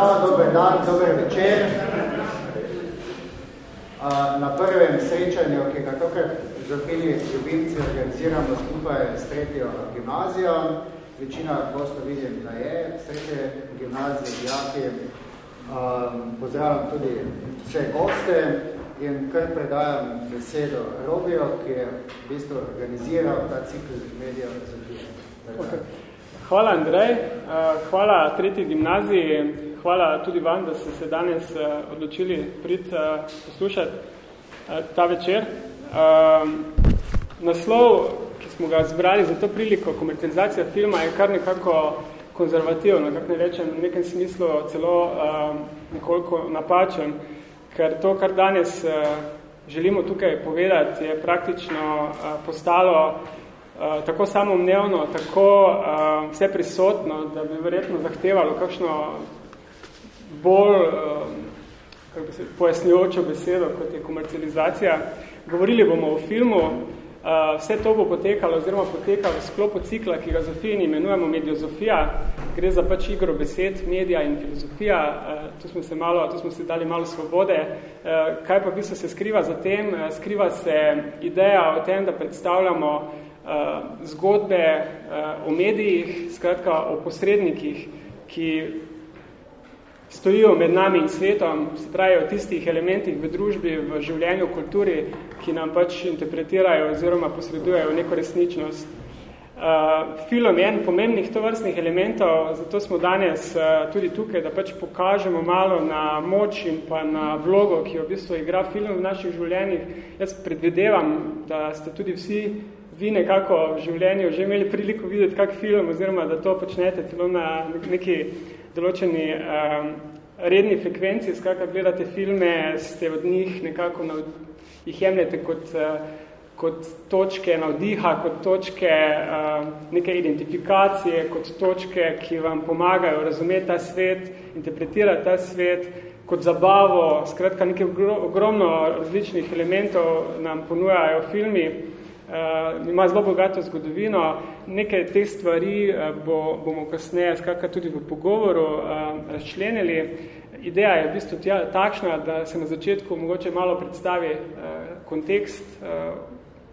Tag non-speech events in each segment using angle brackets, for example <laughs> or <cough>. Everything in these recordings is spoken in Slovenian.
Zdravo, dober dan, dober večer. Na prvem srečanju, ki ga tokrat zapili ljubimci, organiziramo skupaj s tretjo gimnazijo. Večina gosto vidim, da je s tretje gimnazije, dijaki. Pozdravljam tudi vse goste in kar predajam besedo Robijo, ki je v bistvu organiziral ta cikl medijev Zofije. Okay. Hvala Andrej, hvala tretji gimnaziji, hvala tudi vam, da ste se danes odločili priti poslušati ta večer. Naslov, ki smo ga zbrali za to priliko, komercializacija filma, je kar nekako konzervativno, kako ne rečem, v nekem smislu celo nekoliko napačen, ker to, kar danes želimo tukaj povedati, je praktično postalo Eh, tako samoumnevno, tako uh, vse prisotno, da bi verjetno zahtevalo kakšno bolj kako bi se, pojasnjujočo besedo, kot je komercializacija. Govorili bomo o filmu, uh, vse to bo potekalo oziroma potekalo v sklopu cikla, ki ga Zofijini imenujemo Mediozofija. Gre za pač igro besed, medija in filozofija. Uh, tu, smo se malo, tu smo se dali malo svobode. Uh, kaj pa v bistvu se skriva za tem? Uh, skriva se ideja o tem, da predstavljamo uh, zgodbe uh, o medijih, skratka o posrednikih, ki stojijo med nami in svetom, se pravi o tistih elementih v družbi, v življenju, v kulturi, ki nam pač interpretirajo oziroma posredujejo neko resničnost. Uh, film je en pomembnih tovrstnih elementov, zato smo danes uh, tudi tukaj, da pač pokažemo malo na moč in pa na vlogo, ki jo v bistvu igra film v naših življenjih. Jaz predvidevam, da ste tudi vsi vi nekako v življenju že imeli priliko videti kak film, oziroma da to počnete celo na neki določeni um, redni frekvenci, skakaj gledate filme, ste od njih nekako na, jih jemljete kot, uh, kot točke navdiha, kot točke uh, neke identifikacije, kot točke, ki vam pomagajo razumeti ta svet, interpretirati ta svet, kot zabavo, skratka nekaj ogromno različnih elementov nam ponujajo filmi, uh, ima zelo bogato zgodovino. Nekaj teh stvari uh, bo, bomo kasneje skakaj tudi v pogovoru uh, razčlenili. Ideja je v bistvu tja, takšna, da se na začetku mogoče malo predstavi uh, kontekst, uh,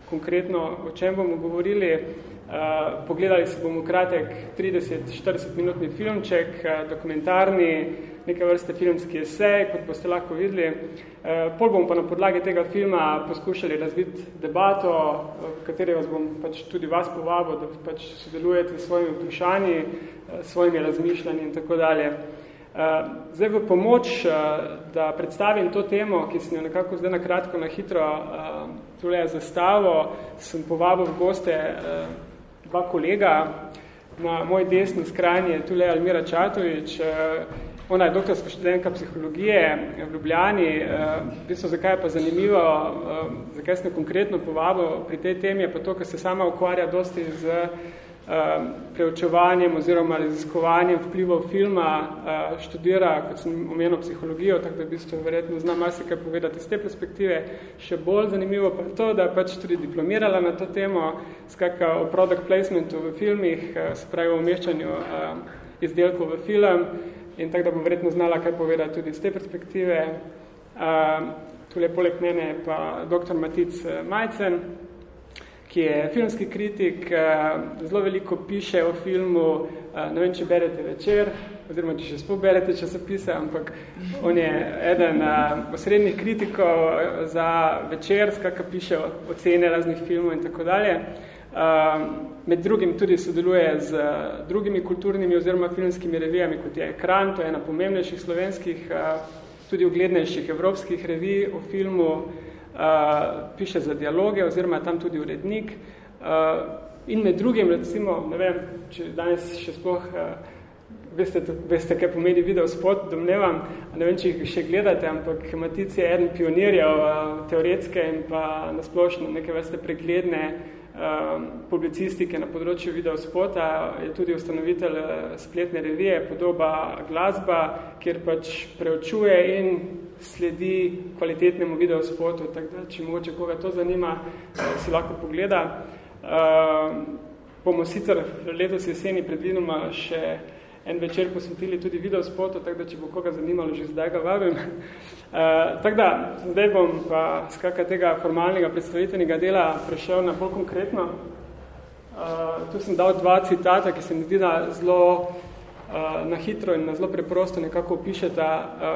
konkretno o čem bomo govorili. Uh, pogledali se bomo kratek 30-40 minutni filmček, uh, dokumentarni, neke vrste filmski esej, kot boste lahko videli. Eh, pol bomo pa na podlagi tega filma poskušali razviti debato, v kateri vas bom pač tudi vas povabil, da pač sodelujete s svojimi vprašanji, eh, svojimi razmišljanji in tako dalje. Eh, zdaj v pomoč, da predstavim to temo, ki sem jo nekako zdaj na kratko, na hitro tule zastavo, sem povabil v goste dva kolega. Na moj desni skrajni je tule Almira Čatovič, Ona je doktorska študentka psihologije v Ljubljani. Eh, v bistvu, zakaj je pa zanimivo, eh, zakaj sem konkretno povabil pri tej temi, je pa to, ker se sama ukvarja dosti z eh, preučevanjem oziroma raziskovanjem vplivov filma, študira, kot sem omenil, psihologijo, tako da v bistvu verjetno znam marsikaj povedati iz te perspektive. Še bolj zanimivo pa je to, da je pač tudi diplomirala na to temo, skaka o product placementu v filmih, se pravi o umeščanju izdelkov v film, in tako da bom verjetno znala kaj povedati tudi iz te perspektive. Uh, tule poleg mene pa dr. Matic eh, Majcen, ki je filmski kritik, uh, zelo veliko piše o filmu, uh, ne vem, če berete večer, oziroma če še sploh berete časopise, ampak on je eden uh, osrednjih kritikov za večer, skaka piše ocene raznih filmov in tako dalje. Ehm, med drugim tudi sodeluje z drugimi kulturnimi oziroma filmskimi revijami, kot je Ekran, to je ena pomembnejših slovenskih, eh, tudi uglednejših evropskih revij o filmu, eh, piše za dialoge oziroma tam tudi urednik. Eh, in med drugim, recimo, ne vem, če danes še sploh veste, veste kaj pomeni video spot, domnevam, ne vem, če jih še gledate, ampak Matic je eden pionirjev teoretske in pa nasplošno neke vrste pregledne publicistike na področju videospota, je tudi ustanovitelj eh, spletne revije Podoba glasba, kjer pač preučuje in sledi kvalitetnemu videospotu, tako da, če mogoče koga to zanima, eh, si lahko pogleda. Um, bomo sicer letos jeseni predvidoma še en večer posvetili tudi video spotu, tako da če bo koga zanimalo, že zdaj ga vabim. Uh, <laughs> tako da, zdaj bom pa skaka tega formalnega predstavitvenega dela prešel na bolj konkretno. Uh, tu sem dal dva citata, ki se mi zdi, da zelo uh, na hitro in na zelo preprosto nekako opišeta, uh,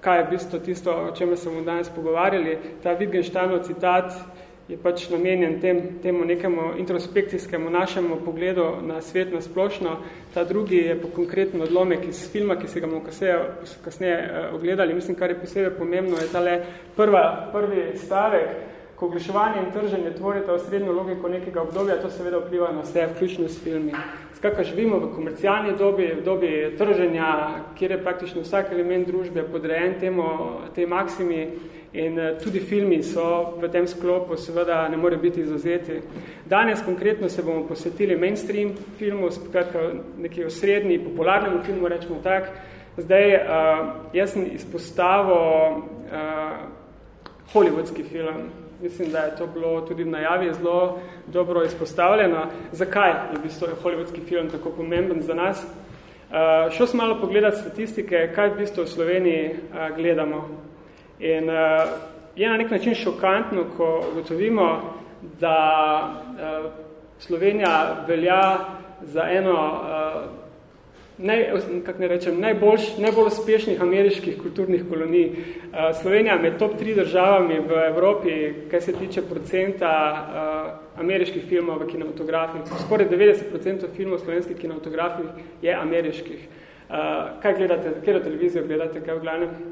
kaj je v bistvu tisto, o čem smo danes pogovarjali. Ta Wittgensteinov citat je pač namenjen tem, temu nekemu introspekcijskemu našemu pogledu na svet na splošno. Ta drugi je pa konkretno odlomek iz filma, ki se ga bomo kasneje, kasneje uh, ogledali. Mislim, kar je posebej pomembno, je tale prva, prvi stavek, ko oglaševanje in trženje tvorita osrednjo logiko nekega obdobja, to seveda vpliva na vse, vključno s filmi. Skakaj živimo v komercialni dobi, v dobi trženja, kjer je praktično vsak element družbe podrejen temu, tej maksimi in eh, tudi filmi so v tem sklopu seveda ne more biti izuzeti. Danes konkretno se bomo posvetili mainstream filmu, skratka neki osrednji, popularnemu filmu, rečemo tak. Zdaj, uh, jaz sem izpostavil uh, hollywoodski film, mislim, da je to bilo tudi v najavi zelo dobro izpostavljeno. Zakaj je v bistvu hollywoodski film tako pomemben za nas? Uh, šel sem malo pogledati statistike, kaj v bistvu v Sloveniji uh, gledamo. In uh, je na nek način šokantno, ko ugotovimo, da uh, Slovenija velja za eno uh, naj, kak ne rečem, najboljš, najbolj uspešnih ameriških kulturnih kolonij. Slovenija med top tri državami v Evropi, kaj se tiče procenta ameriških filmov v kinematografih. Skoraj 90% filmov slovenskih kinematografih je ameriških. Kaj gledate, kjero televizijo gledate, kaj v glavnem?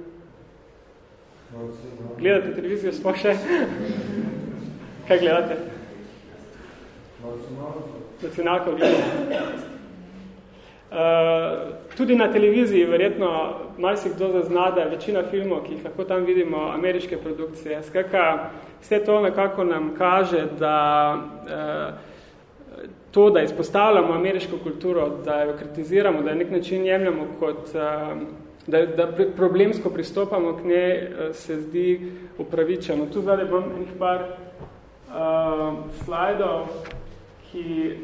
Gledate televizijo sploh še? kaj gledate? Nacionalko gledate. Uh, tudi na televiziji verjetno malce kdo zazna, da je večina filmov, ki jih lahko tam vidimo, ameriške produkcije. Skratka, vse to nekako nam kaže, da uh, to, da izpostavljamo ameriško kulturo, da jo kritiziramo, da nek način jemljamo kot, uh, da, da problemsko pristopamo k njej, uh, se zdi upravičeno. Tu zdaj bom enih par uh, slajdov, ki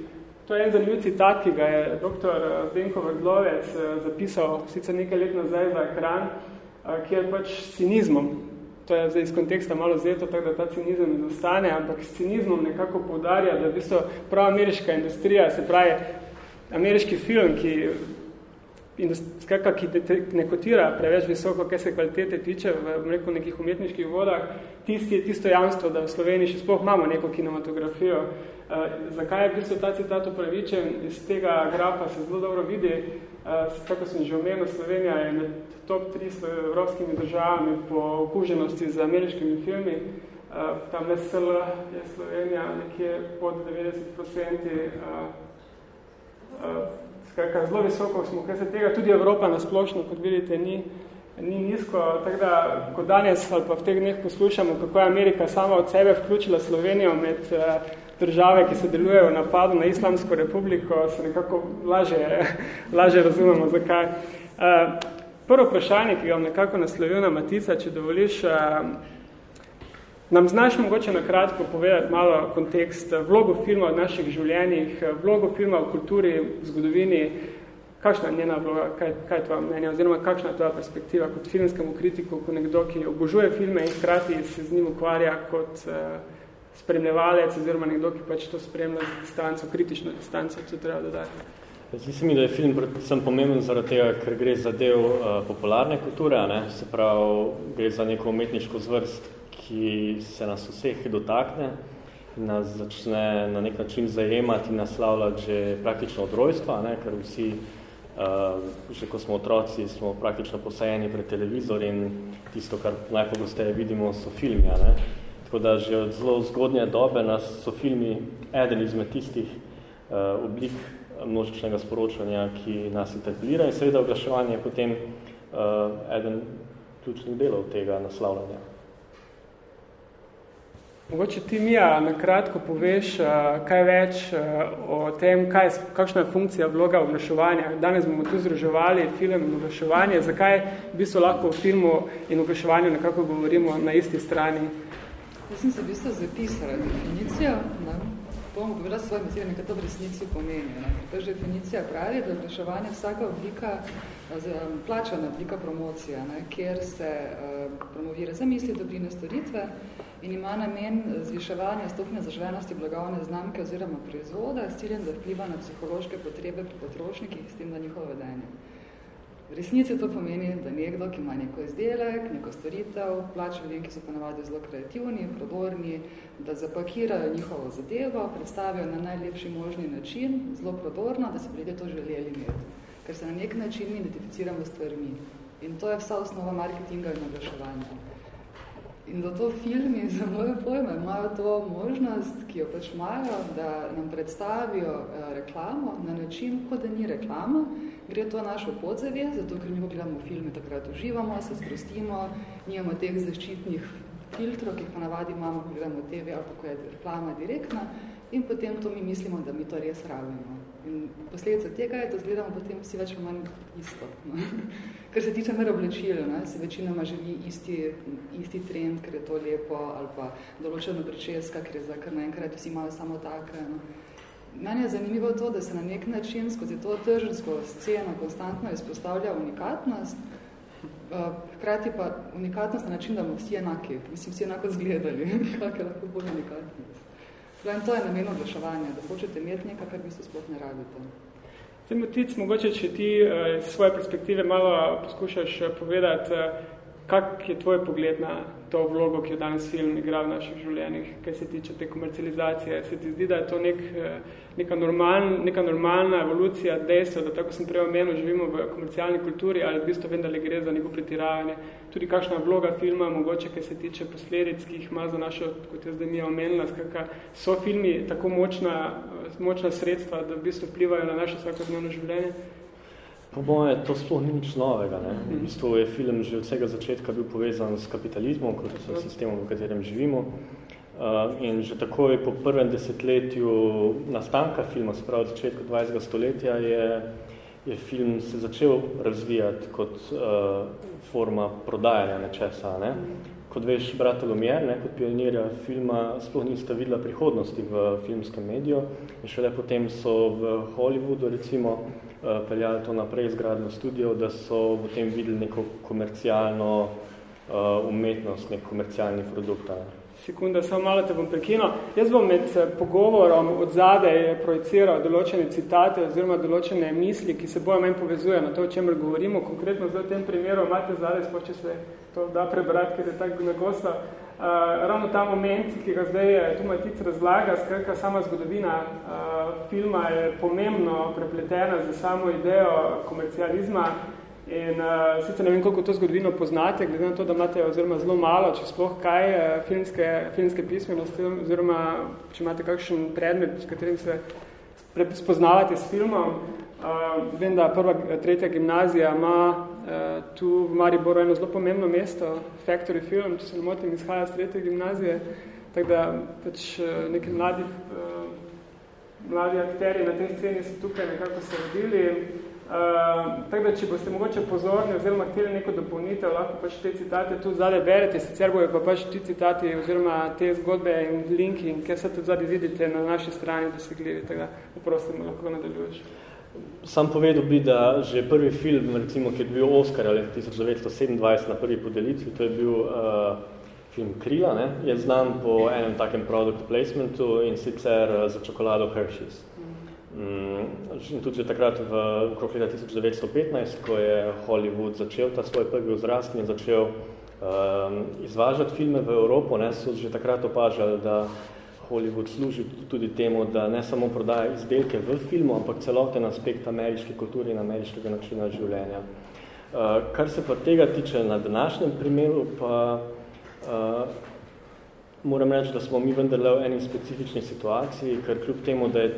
To je en zanimiv citat, ki ga je dr. Eh, Zdenko Vrdlovec eh, zapisal sicer nekaj let nazaj za ekran, eh, ki je pač s cinizmom. To je zdaj iz konteksta malo zeto, tako da ta cinizem izostane, ampak s cinizmom nekako poudarja, da v bistvu prav ameriška industrija, se pravi ameriški film, ki skratka, ki ne kotira preveč visoko, kaj se kvalitete tiče v, rekel, nekih umetniških vodah, tisti je tisto jamstvo, da v Sloveniji še sploh imamo neko kinematografijo. Uh, zakaj je v bistvu ta citat upravičen? Iz tega grafa se zelo dobro vidi, uh, kako sem že omenil, Slovenija je med top 300 evropskimi državami po okuženosti z ameriškimi filmi. Uh, tam SL je Slovenija nekje pod 90 uh, uh, skratka, zelo visoko smo, kar se tega tudi Evropa nasplošno, kot vidite, ni, ni nizko, tako da, ko danes ali pa v teh dneh poslušamo, kako je Amerika sama od sebe vključila Slovenijo med uh, države, ki se delujejo v napadu na Islamsko republiko, se nekako laže, laže <laughs> razumemo, zakaj. Uh, prvo vprašanje, ki ga vam nekako naslovil na Matica, če dovoliš, uh, Nam znaš mogoče na kratko povedati malo kontekst, vlogo filma v naših življenjih, vlogo filma v kulturi, v zgodovini, kakšna je njena vloga, kaj, kaj je tvoja mnenja, oziroma kakšna je tvoja perspektiva kot filmskemu kritiku, kot nekdo, ki obožuje filme in hkrati se z njim ukvarja kot uh, spremljevalec, oziroma nekdo, ki pač to spremlja z distanco, kritično distanco, co treba dodati. Zdi mi, da je film predvsem pomemben zaradi tega, ker gre za del uh, popularne kulture, ne? se pravi, gre za neko umetniško zvrst, ki se nas vseh dotakne in nas začne na nek način zajemati in naslavljati že praktično od rojstva, ne, ker vsi, uh, že ko smo otroci, smo praktično posajeni pred televizor in tisto, kar najpogosteje vidimo, so filmi. Ne. Tako da že od zelo zgodnje dobe nas so filmi eden izmed tistih uh, oblik množičnega sporočanja, ki nas interpelira in seveda oglaševanje je potem uh, eden ključnih delov tega naslavljanja. Mogoče ti, Mija, na kratko poveš uh, kaj več uh, o tem, kaj, kakšna je funkcija vloga oglaševanja. Danes bomo tu združevali film in oglaševanje. Zakaj v bistvu lahko v filmu in oglaševanju nekako govorimo na isti strani? Jaz sem se v bistvu zapisala definicijo. Ne? bom povedala svoje besedami, kaj to v resnici pomeni. Ne? To je definicija pravi, da je oglaševanje vsaka oblika, plačana oblika promocija, ne? kjer se uh, promovira zamisli, dobrine, storitve in ima namen zviševanja stopnje zažvenosti blagovne znamke oziroma proizvoda s ciljem, da vpliva na psihološke potrebe pri potrošnikih s tem na njihovo vedenje. V resnici to pomeni, da nekdo, ki ima neko izdelek, neko storitev, plač ljudem, ki so ponavadi zelo kreativni, prodorni, da zapakirajo njihovo zadevo, predstavijo na najlepši možni način, zelo prodorno, da se ljudje to želeli imeti. Ker se na nek način identificiramo s stvarmi. In to je vsa osnova marketinga in oglaševanja. In da to filmi, za moje pojme, imajo to možnost, ki jo pač imajo, da nam predstavijo eh, reklamo na način, kot da ni reklama, gre to našo podzavje, zato ker mi gledamo filme, takrat uživamo, se sprostimo, nimamo teh zaščitnih filtrov, ki jih ponavadi imamo, ko gledamo TV ali ko je reklama direktna in potem to mi mislimo, da mi to res rabimo. In posledica tega je, da zgledamo potem vsi več manj isto. No. <laughs> Kar se tiče mer oblečil, ne, se večinoma želi isti, isti trend, ker je to lepo, ali pa določeno pričeska, ker je za kar naenkrat vsi imajo samo take. No. Meni je zanimivo to, da se na nek način skozi to tržnsko sceno konstantno izpostavlja unikatnost, eh, hkrati pa unikatnost na način, da bomo vsi enaki, mislim, vsi enako zgledali, <laughs> kak je lahko bolj unikatnost. In to je namen oglaševanja, da hočete imeti nekaj, kar vi se sploh ne rabite. Zdaj, Tic, mogoče, če ti eh, svoje perspektive malo poskušaš eh, povedati, eh, kak je tvoj pogled na to vlogo, ki jo danes film igra v naših življenjih, kaj se tiče te komercializacije? Se ti zdi, da je to nek, eh, neka, normaln, neka normalna evolucija dejstva, da tako sem prej omenil, živimo v komercialni kulturi, ali v bistvu vem, da le gre za neko pretiravanje? Tudi kakšna vloga filma, mogoče, kaj se tiče posledic, ki jih ima za našo, kot je zdaj mi omenila, skakaj, so filmi tako močna, močna sredstva, da v bistvu vplivajo na naše vsakodnevno življenje? Po moje, to sploh ni nič novega. Ne? V bistvu je film že od vsega začetka bil povezan s kapitalizmom, kot so sistemom, v katerem živimo. Uh, in že takoj po prvem desetletju nastanka filma, spravo od začetka 20. stoletja, je, je film se začel razvijati kot uh, forma prodajanja nečesa. Ne? Kot veš, brata Lumière, ne, kot pionirja filma, sploh nista videla prihodnosti v filmskem mediju in šele potem so v Hollywoodu, recimo, peljali to naprej zgradno studio, da so v tem videli neko komercialno uh, umetnost, nek komercialni produkt. Sekunda, samo malo te bom prekinil. Jaz bom med eh, pogovorom od zadaj projiciral določene citate oziroma določene misli, ki se bojo manj povezujejo na to, o čemer govorimo. Konkretno za tem primeru imate zadaj, spoče se to da prebrati, ker je tako nagosta. Uh, ravno ta moment, ki ga zdaj tu Matic razlaga, skratka sama zgodovina uh, filma je pomembno prepletena za samo idejo komercializma in uh, sicer ne vem, koliko to zgodovino poznate, glede na to, da imate oziroma zelo malo, če sploh kaj uh, filmske, filmske pismenosti oziroma če imate kakšen predmet, s katerim se spoznavate s filmom. Uh, vem, da prva, tretja gimnazija ima uh, tu v Mariboru eno zelo pomembno mesto, Factory Film, če se ne motim, izhaja z tretje gimnazije, tako da pač uh, neki mladi, uh, mladi akteri na tej sceni so tukaj nekako se rodili. Uh, tako da, če boste mogoče pozorni oziroma hteli neko dopolnitev, lahko pač te citate tu zadaj berete, sicer bojo pa pač ti citati oziroma te zgodbe in linki, in kjer se tudi zadaj vidite na naši strani dosegljivi, tako da poprosim, lahko nadaljuješ. Sam povedal bi, da že prvi film, recimo, ki je bil Oscar leta 1927 na prvi podelitvi, to je bil uh, film Krila, ne, je znan po enem takem product placementu in sicer uh, za čokolado Hershey's. Mm, in tudi takrat v okrog leta 1915, ko je Hollywood začel ta svoj prvi vzrast in začel um, izvažati filme v Evropo, ne, so že takrat opažali, da Hollywood služi tudi temu, da ne samo prodaja izdelke v filmu, ampak celoten aspekt ameriške kulture in ameriškega načina življenja. Uh, kar se pa tega tiče na današnjem primeru, pa uh, moram reči, da smo mi vendarle v eni specifični situaciji, ker kljub temu, da je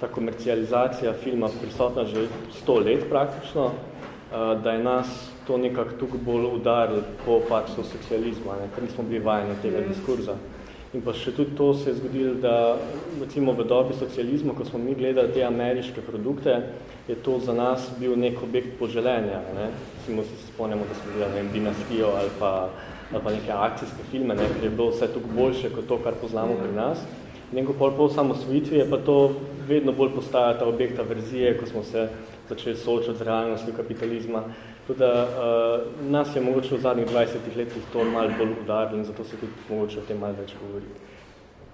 ta komercializacija filma prisotna že sto let praktično, uh, da je nas to nekako tukaj bolj udaril po pačstvu socializma, ne, ker nismo bili vajeni tega diskurza. In pa še tudi to se je zgodilo, da recimo v dobi socializma, ko smo mi gledali te ameriške produkte, je to za nas bil nek objekt poželenja. Ne? Recimo si se spomnimo, da smo gledali dinastijo ali pa, ali pa neke akcijske filme, ne? ker je bilo vse tukaj boljše kot to, kar poznamo pri nas. Neko pol po samosvojitvi je pa to vedno bolj postaja ta objekta verzije, ko smo se začeli soočati z realnostjo kapitalizma. Tudi uh, nas je mogoče v zadnjih 20 letih to malo bolj udarilo in zato se tudi mogoče o tem malo več govori.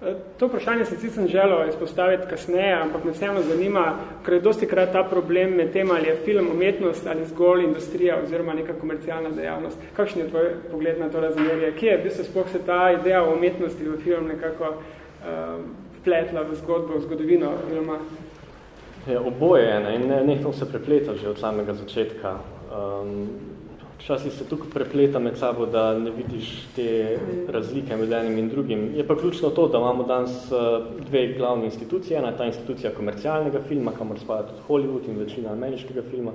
E, to vprašanje se sicer želo izpostaviti kasneje, ampak me vseeno zanima, ker je dosti krat ta problem med tem, ali je film umetnost ali zgolj industrija oziroma neka komercialna dejavnost. Kakšen je tvoj pogled na to razmerje? Kje je v bistvu sploh se ta ideja o umetnosti v film nekako uh, vpletla v zgodbo, v zgodovino filma? Je, oboje je, ne, in ne, nekaj se prepleta že od samega začetka. Um, Včasih se tukaj prepleta med sabo, da ne vidiš te razlike med enim in drugim. Je pa ključno to, da imamo danes uh, dve glavne institucije. Ena je ta institucija komercialnega filma, kamor spada tudi Hollywood in večina ameriškega filma.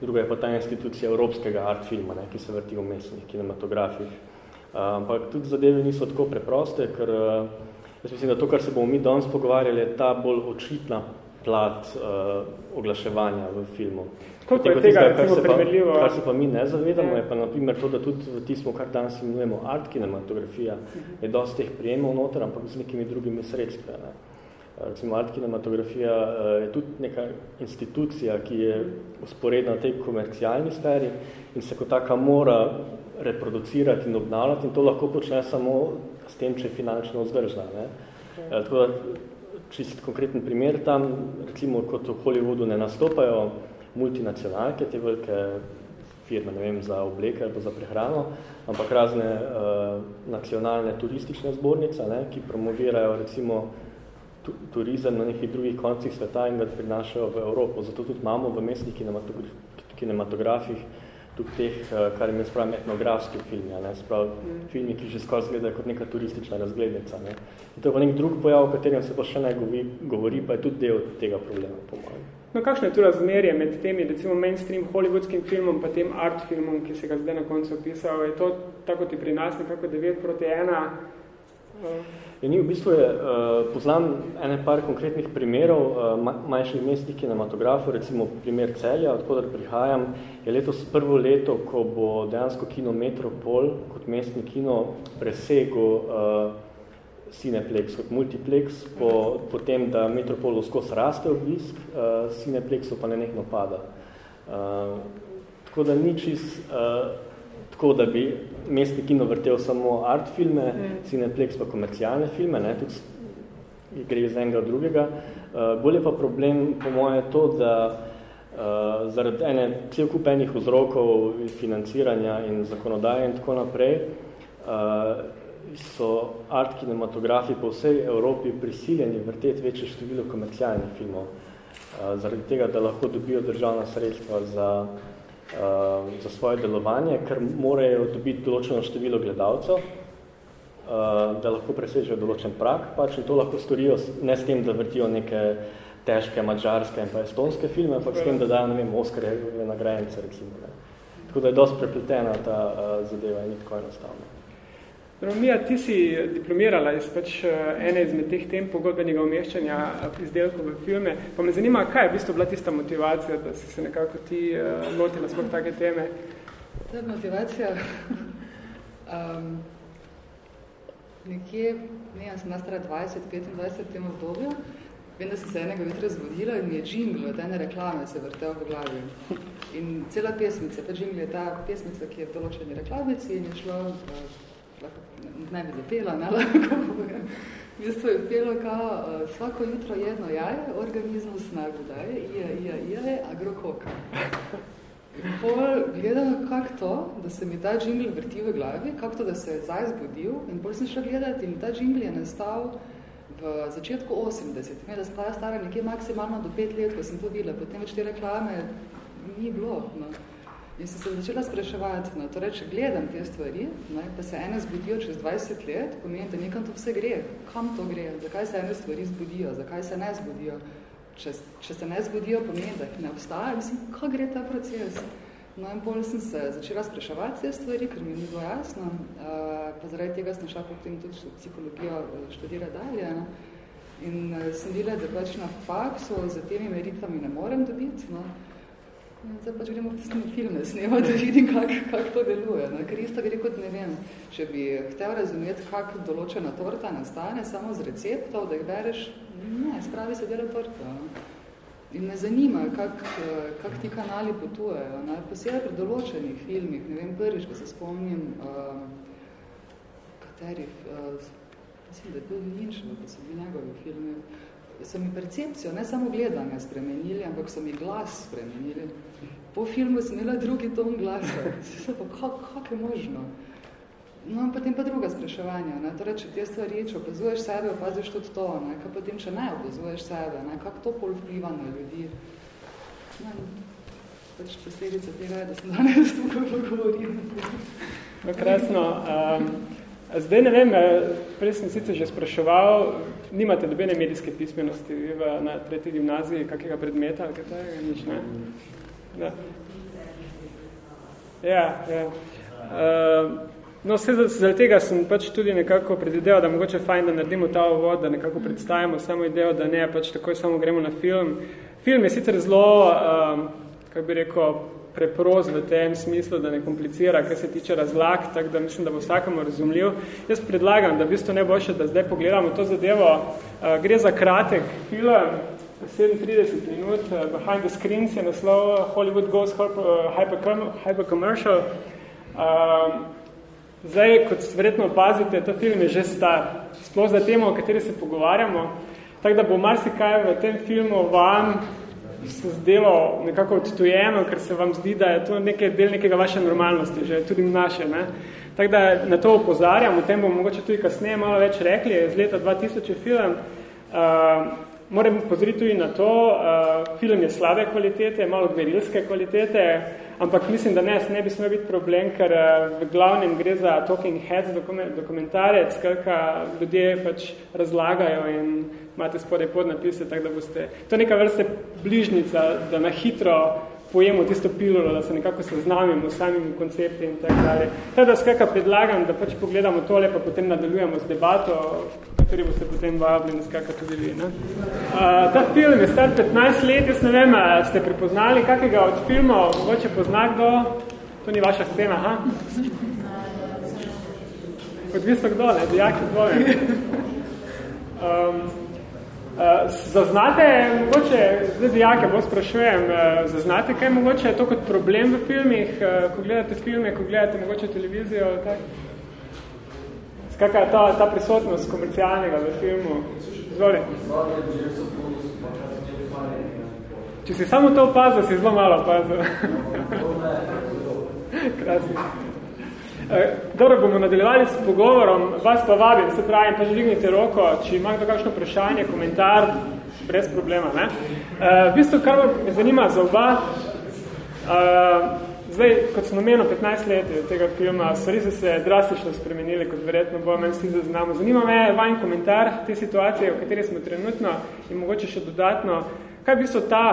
Druga je pa ta institucija evropskega art filma, ne, ki se vrti v mestnih kinematografih. Uh, ampak tudi zadeve niso tako preproste, ker uh, jaz mislim, da to, kar se bomo mi danes pogovarjali, je ta bolj očitna plat uh, oglaševanja v filmu. Koliko je tega, kar se, pa, kar se pa mi ne zavedamo, je pa naprimer to, da tudi v tismo, kar danes imenujemo art kinematografija, je dosti teh prijemov noter, ampak z nekimi drugimi sredstvi. Ne. Recimo art kinematografija uh, je tudi neka institucija, ki je usporedna v tej komercialni sferi in se kot taka mora reproducirati in obnavljati in to lahko počne samo s tem, če je finančno vzdržna. Ne. Okay. Uh, tako da, čist konkreten primer tam, recimo kot v Hollywoodu ne nastopajo multinacionalke, te velike firme, ne vem, za obleke ali za prehrano, ampak razne uh, nacionalne turistične zbornice, ne, ki promovirajo recimo tu, turizem na nekih drugih koncih sveta in ga prinašajo v Evropo. Zato tudi imamo v mestnih kinematografih tudi teh, eh, kar jim je spravim, etnografski filmi, ne, sprav, mm. filmi, ki že skoraj zgledajo kot neka turistična razglednica. Ne. In to je pa nek drug pojav, o katerem se pa še ne govori, govori, pa je tudi del tega problema, po mojem. No, kakšno je tu razmerje med temi, recimo, mainstream hollywoodskim filmom pa tem art filmom, ki se ga zdaj na koncu opisal? Je to tako ti pri nas nekako 9 proti 1? Ja, ni, v bistvu je, uh, poznam ene par konkretnih primerov uh, manjših mestnih kinematografov, recimo primer Celja, odkudar prihajam, je letos prvo leto, ko bo dejansko kino Metropol kot mestni kino presegel uh, Cineplex kot multiplex, po, po tem, da Metropol skos raste obisk, uh, Cineplexu pa nenehno pada. Uh, tako da ni čist, uh, tako, da bi mestni kino vrtel samo art filme, mm. Cineplex pa komercialne filme, ne, tudi gre iz enega drugega. Uh, bolj je pa problem, po moje, to, da uh, zaradi ene cel kup enih vzrokov financiranja in zakonodaje in tako naprej, uh, so art kinematografi po vsej Evropi prisiljeni vrteti večje število komercialnih filmov. Uh, zaradi tega, da lahko dobijo državna sredstva za uh, za svoje delovanje, ker morajo dobiti določeno število gledalcev, uh, da lahko presežejo določen prak, pač in to lahko storijo ne s tem, da vrtijo neke težke mađarske in pa estonske filme, ampak s tem, da dajo, ne vem, Oscarjeve nagrajence, recimo. Ne. Tako da je dosti prepletena ta uh, zadeva in ni tako enostavno. Mija, ti si diplomirala iz pač eh, ene izmed teh tem pogodbenega umeščanja eh, izdelkov v filme. Pa me zanima, kaj je v bistvu bila tista motivacija, da si se nekako ti uh, lotila spod take teme? Ta motivacija <laughs> um, nekje, ne, jaz sem nastara 20-25 v tem obdobju, vem, da sem se enega jutra zvodila in mi je džingl od ene reklame se vrtel v glavi. In cela pesmica, ta džingl je ta pesmica, ki je v določeni reklamici in je šlo uh, ne bi zapela, ne <laughs> lahko povem. V bistvu je pelo kao uh, svako jutro jedno jaje, organizmu snagu daje, ije, ije, ije, agrokoka. In pol gledam, kak to, da se mi ta džingl vrti v glavi, kak to, da se je zdaj zbudil in pol sem šla gledati in ta džingl je nastal v začetku 80. Ime, da stara stara nekje maksimalno do pet let, ko sem to videla, potem več te reklame ni bilo. No. In sem se začela spraševati, no, torej, če gledam te stvari, ne, pa se ene zbudijo čez 20 let, pomeni, da nekam to vse gre. Kam to gre? Zakaj se ene stvari zbudijo? Zakaj se ne zbudijo? Če, če se ne zbudijo, pomeni, da ne obstaja. Mislim, kako gre ta proces? No in bolj sem se začela spraševati te stvari, ker mi ni bilo jasno. Uh, pa zaradi tega sem šla potem tudi psihologijo eh, študirati dalje. Ne. In uh, sem videla, da pač na faksu z temi meritvami ne morem dobiti. No. Zdaj pač gremo filme snemati, da vidim, kako kak to deluje. Ne? Ker isto gre kot, ne vem, če bi htel razumeti, kako določena torta nastane samo z receptov, da jih bereš, ne, spravi se dela torta. Ne? In me zanima, kako kak ti kanali potujejo. Ne? Posebej pri določenih filmih, ne vem, prvič, ko se spomnim, uh, katerih, uh, mislim, da je bil Lynch, da so bili njegovi filmi, so mi percepcijo, ne samo gledanje spremenili, ampak so mi glas spremenili. Po filmu sem imela drugi ton glasa. Se pa, kako kak je možno? No, potem pa druga spraševanja. Ne? Torej, če te stvari, če opazuješ sebe, opaziš tudi to. Ne? Kaj potem, če ne opazuješ sebe, ne? kako to pol vpliva na ljudi? Ne, pač posledica tega je, da sem danes <laughs> tukaj govorila. No, krasno. Um, Zdaj ne vem, prej sem sicer že spraševal, nimate dobene medijske pismenosti v, na tretji gimnaziji, kakega predmeta, ali kaj tega, nič ne? Da. Ja, ja. Uh, no, vse zaradi tega sem pač tudi nekako predvideval, da mogoče fajn, da naredimo ta uvod, da nekako predstavimo samo idejo, da ne, pač takoj samo gremo na film. Film je sicer zelo, um, kako bi rekel, preproz v tem smislu, da ne komplicira, kar se tiče razlag, tako da mislim, da bo vsakemu razumljiv. Jaz predlagam, da v bistvu ne bo še, da zdaj pogledamo to zadevo. Uh, gre za kratek film, 37 minut, uh, Behind the Screens je naslov Hollywood Goes Hyper, hyper Commercial. Uh, zdaj, kot verjetno opazite, ta film je že star, sploh za temo, o kateri se pogovarjamo, tako da bo marsikaj v tem filmu vam se zdelo nekako odtujeno, ker se vam zdi, da je to nekaj del nekega vaše normalnosti, že tudi naše. Ne? Tako da na to opozarjam, o tem bomo mogoče tudi kasneje malo več rekli, z leta 2000 je film. Uh, moram pozoriti tudi na to, uh, film je slabe kvalitete, malo gverilske kvalitete, ampak mislim, da ne, ne bi smel biti problem, ker uh, v glavnem gre za Talking Heads dokumentarec, skratka ljudje pač razlagajo in imate spodaj podnapise, tako da boste, to je neka vrste bližnica, da na hitro pojemo tisto pilolo, da se nekako seznamimo s samimi koncepti in tako dalje. Tako da skratka predlagam, da pač pogledamo tole, pa potem nadaljujemo z debato, kateri boste potem vabljeni skratka tudi vi. Ne? Uh, ta film je star 15 let, jaz ne vem, ste prepoznali kakega od filmov, mogoče pozna kdo, to ni vaša scena, ha? Odvisno kdo, ne, dijaki dvoje. Um, Uh, zaznate, mogoče, zdaj dijake bolj sprašujem, uh, zaznate kaj mogoče je to kot problem v filmih, uh, ko gledate filme, ko gledate mogoče televizijo, tak? Skakaj ta, ta prisotnost komercialnega v filmu? Zvoli. Če si samo to opazil, si zelo malo opazil. <laughs> Krasno. Eh, dobro, bomo nadaljevali s pogovorom, vas pa vabim, se pravim, pa želignite roko, če ima kdo kakšno vprašanje, komentar, brez problema. Ne? Uh, v bistvu, kar me zanima za oba, uh, zdaj, kot sem omenil 15 let tega filma, stvari so se drastično spremenili, kot verjetno bo meni vsi zaznamo. Zanima me vajen komentar te situacije, v kateri smo trenutno in mogoče še dodatno, kaj v bistvu ta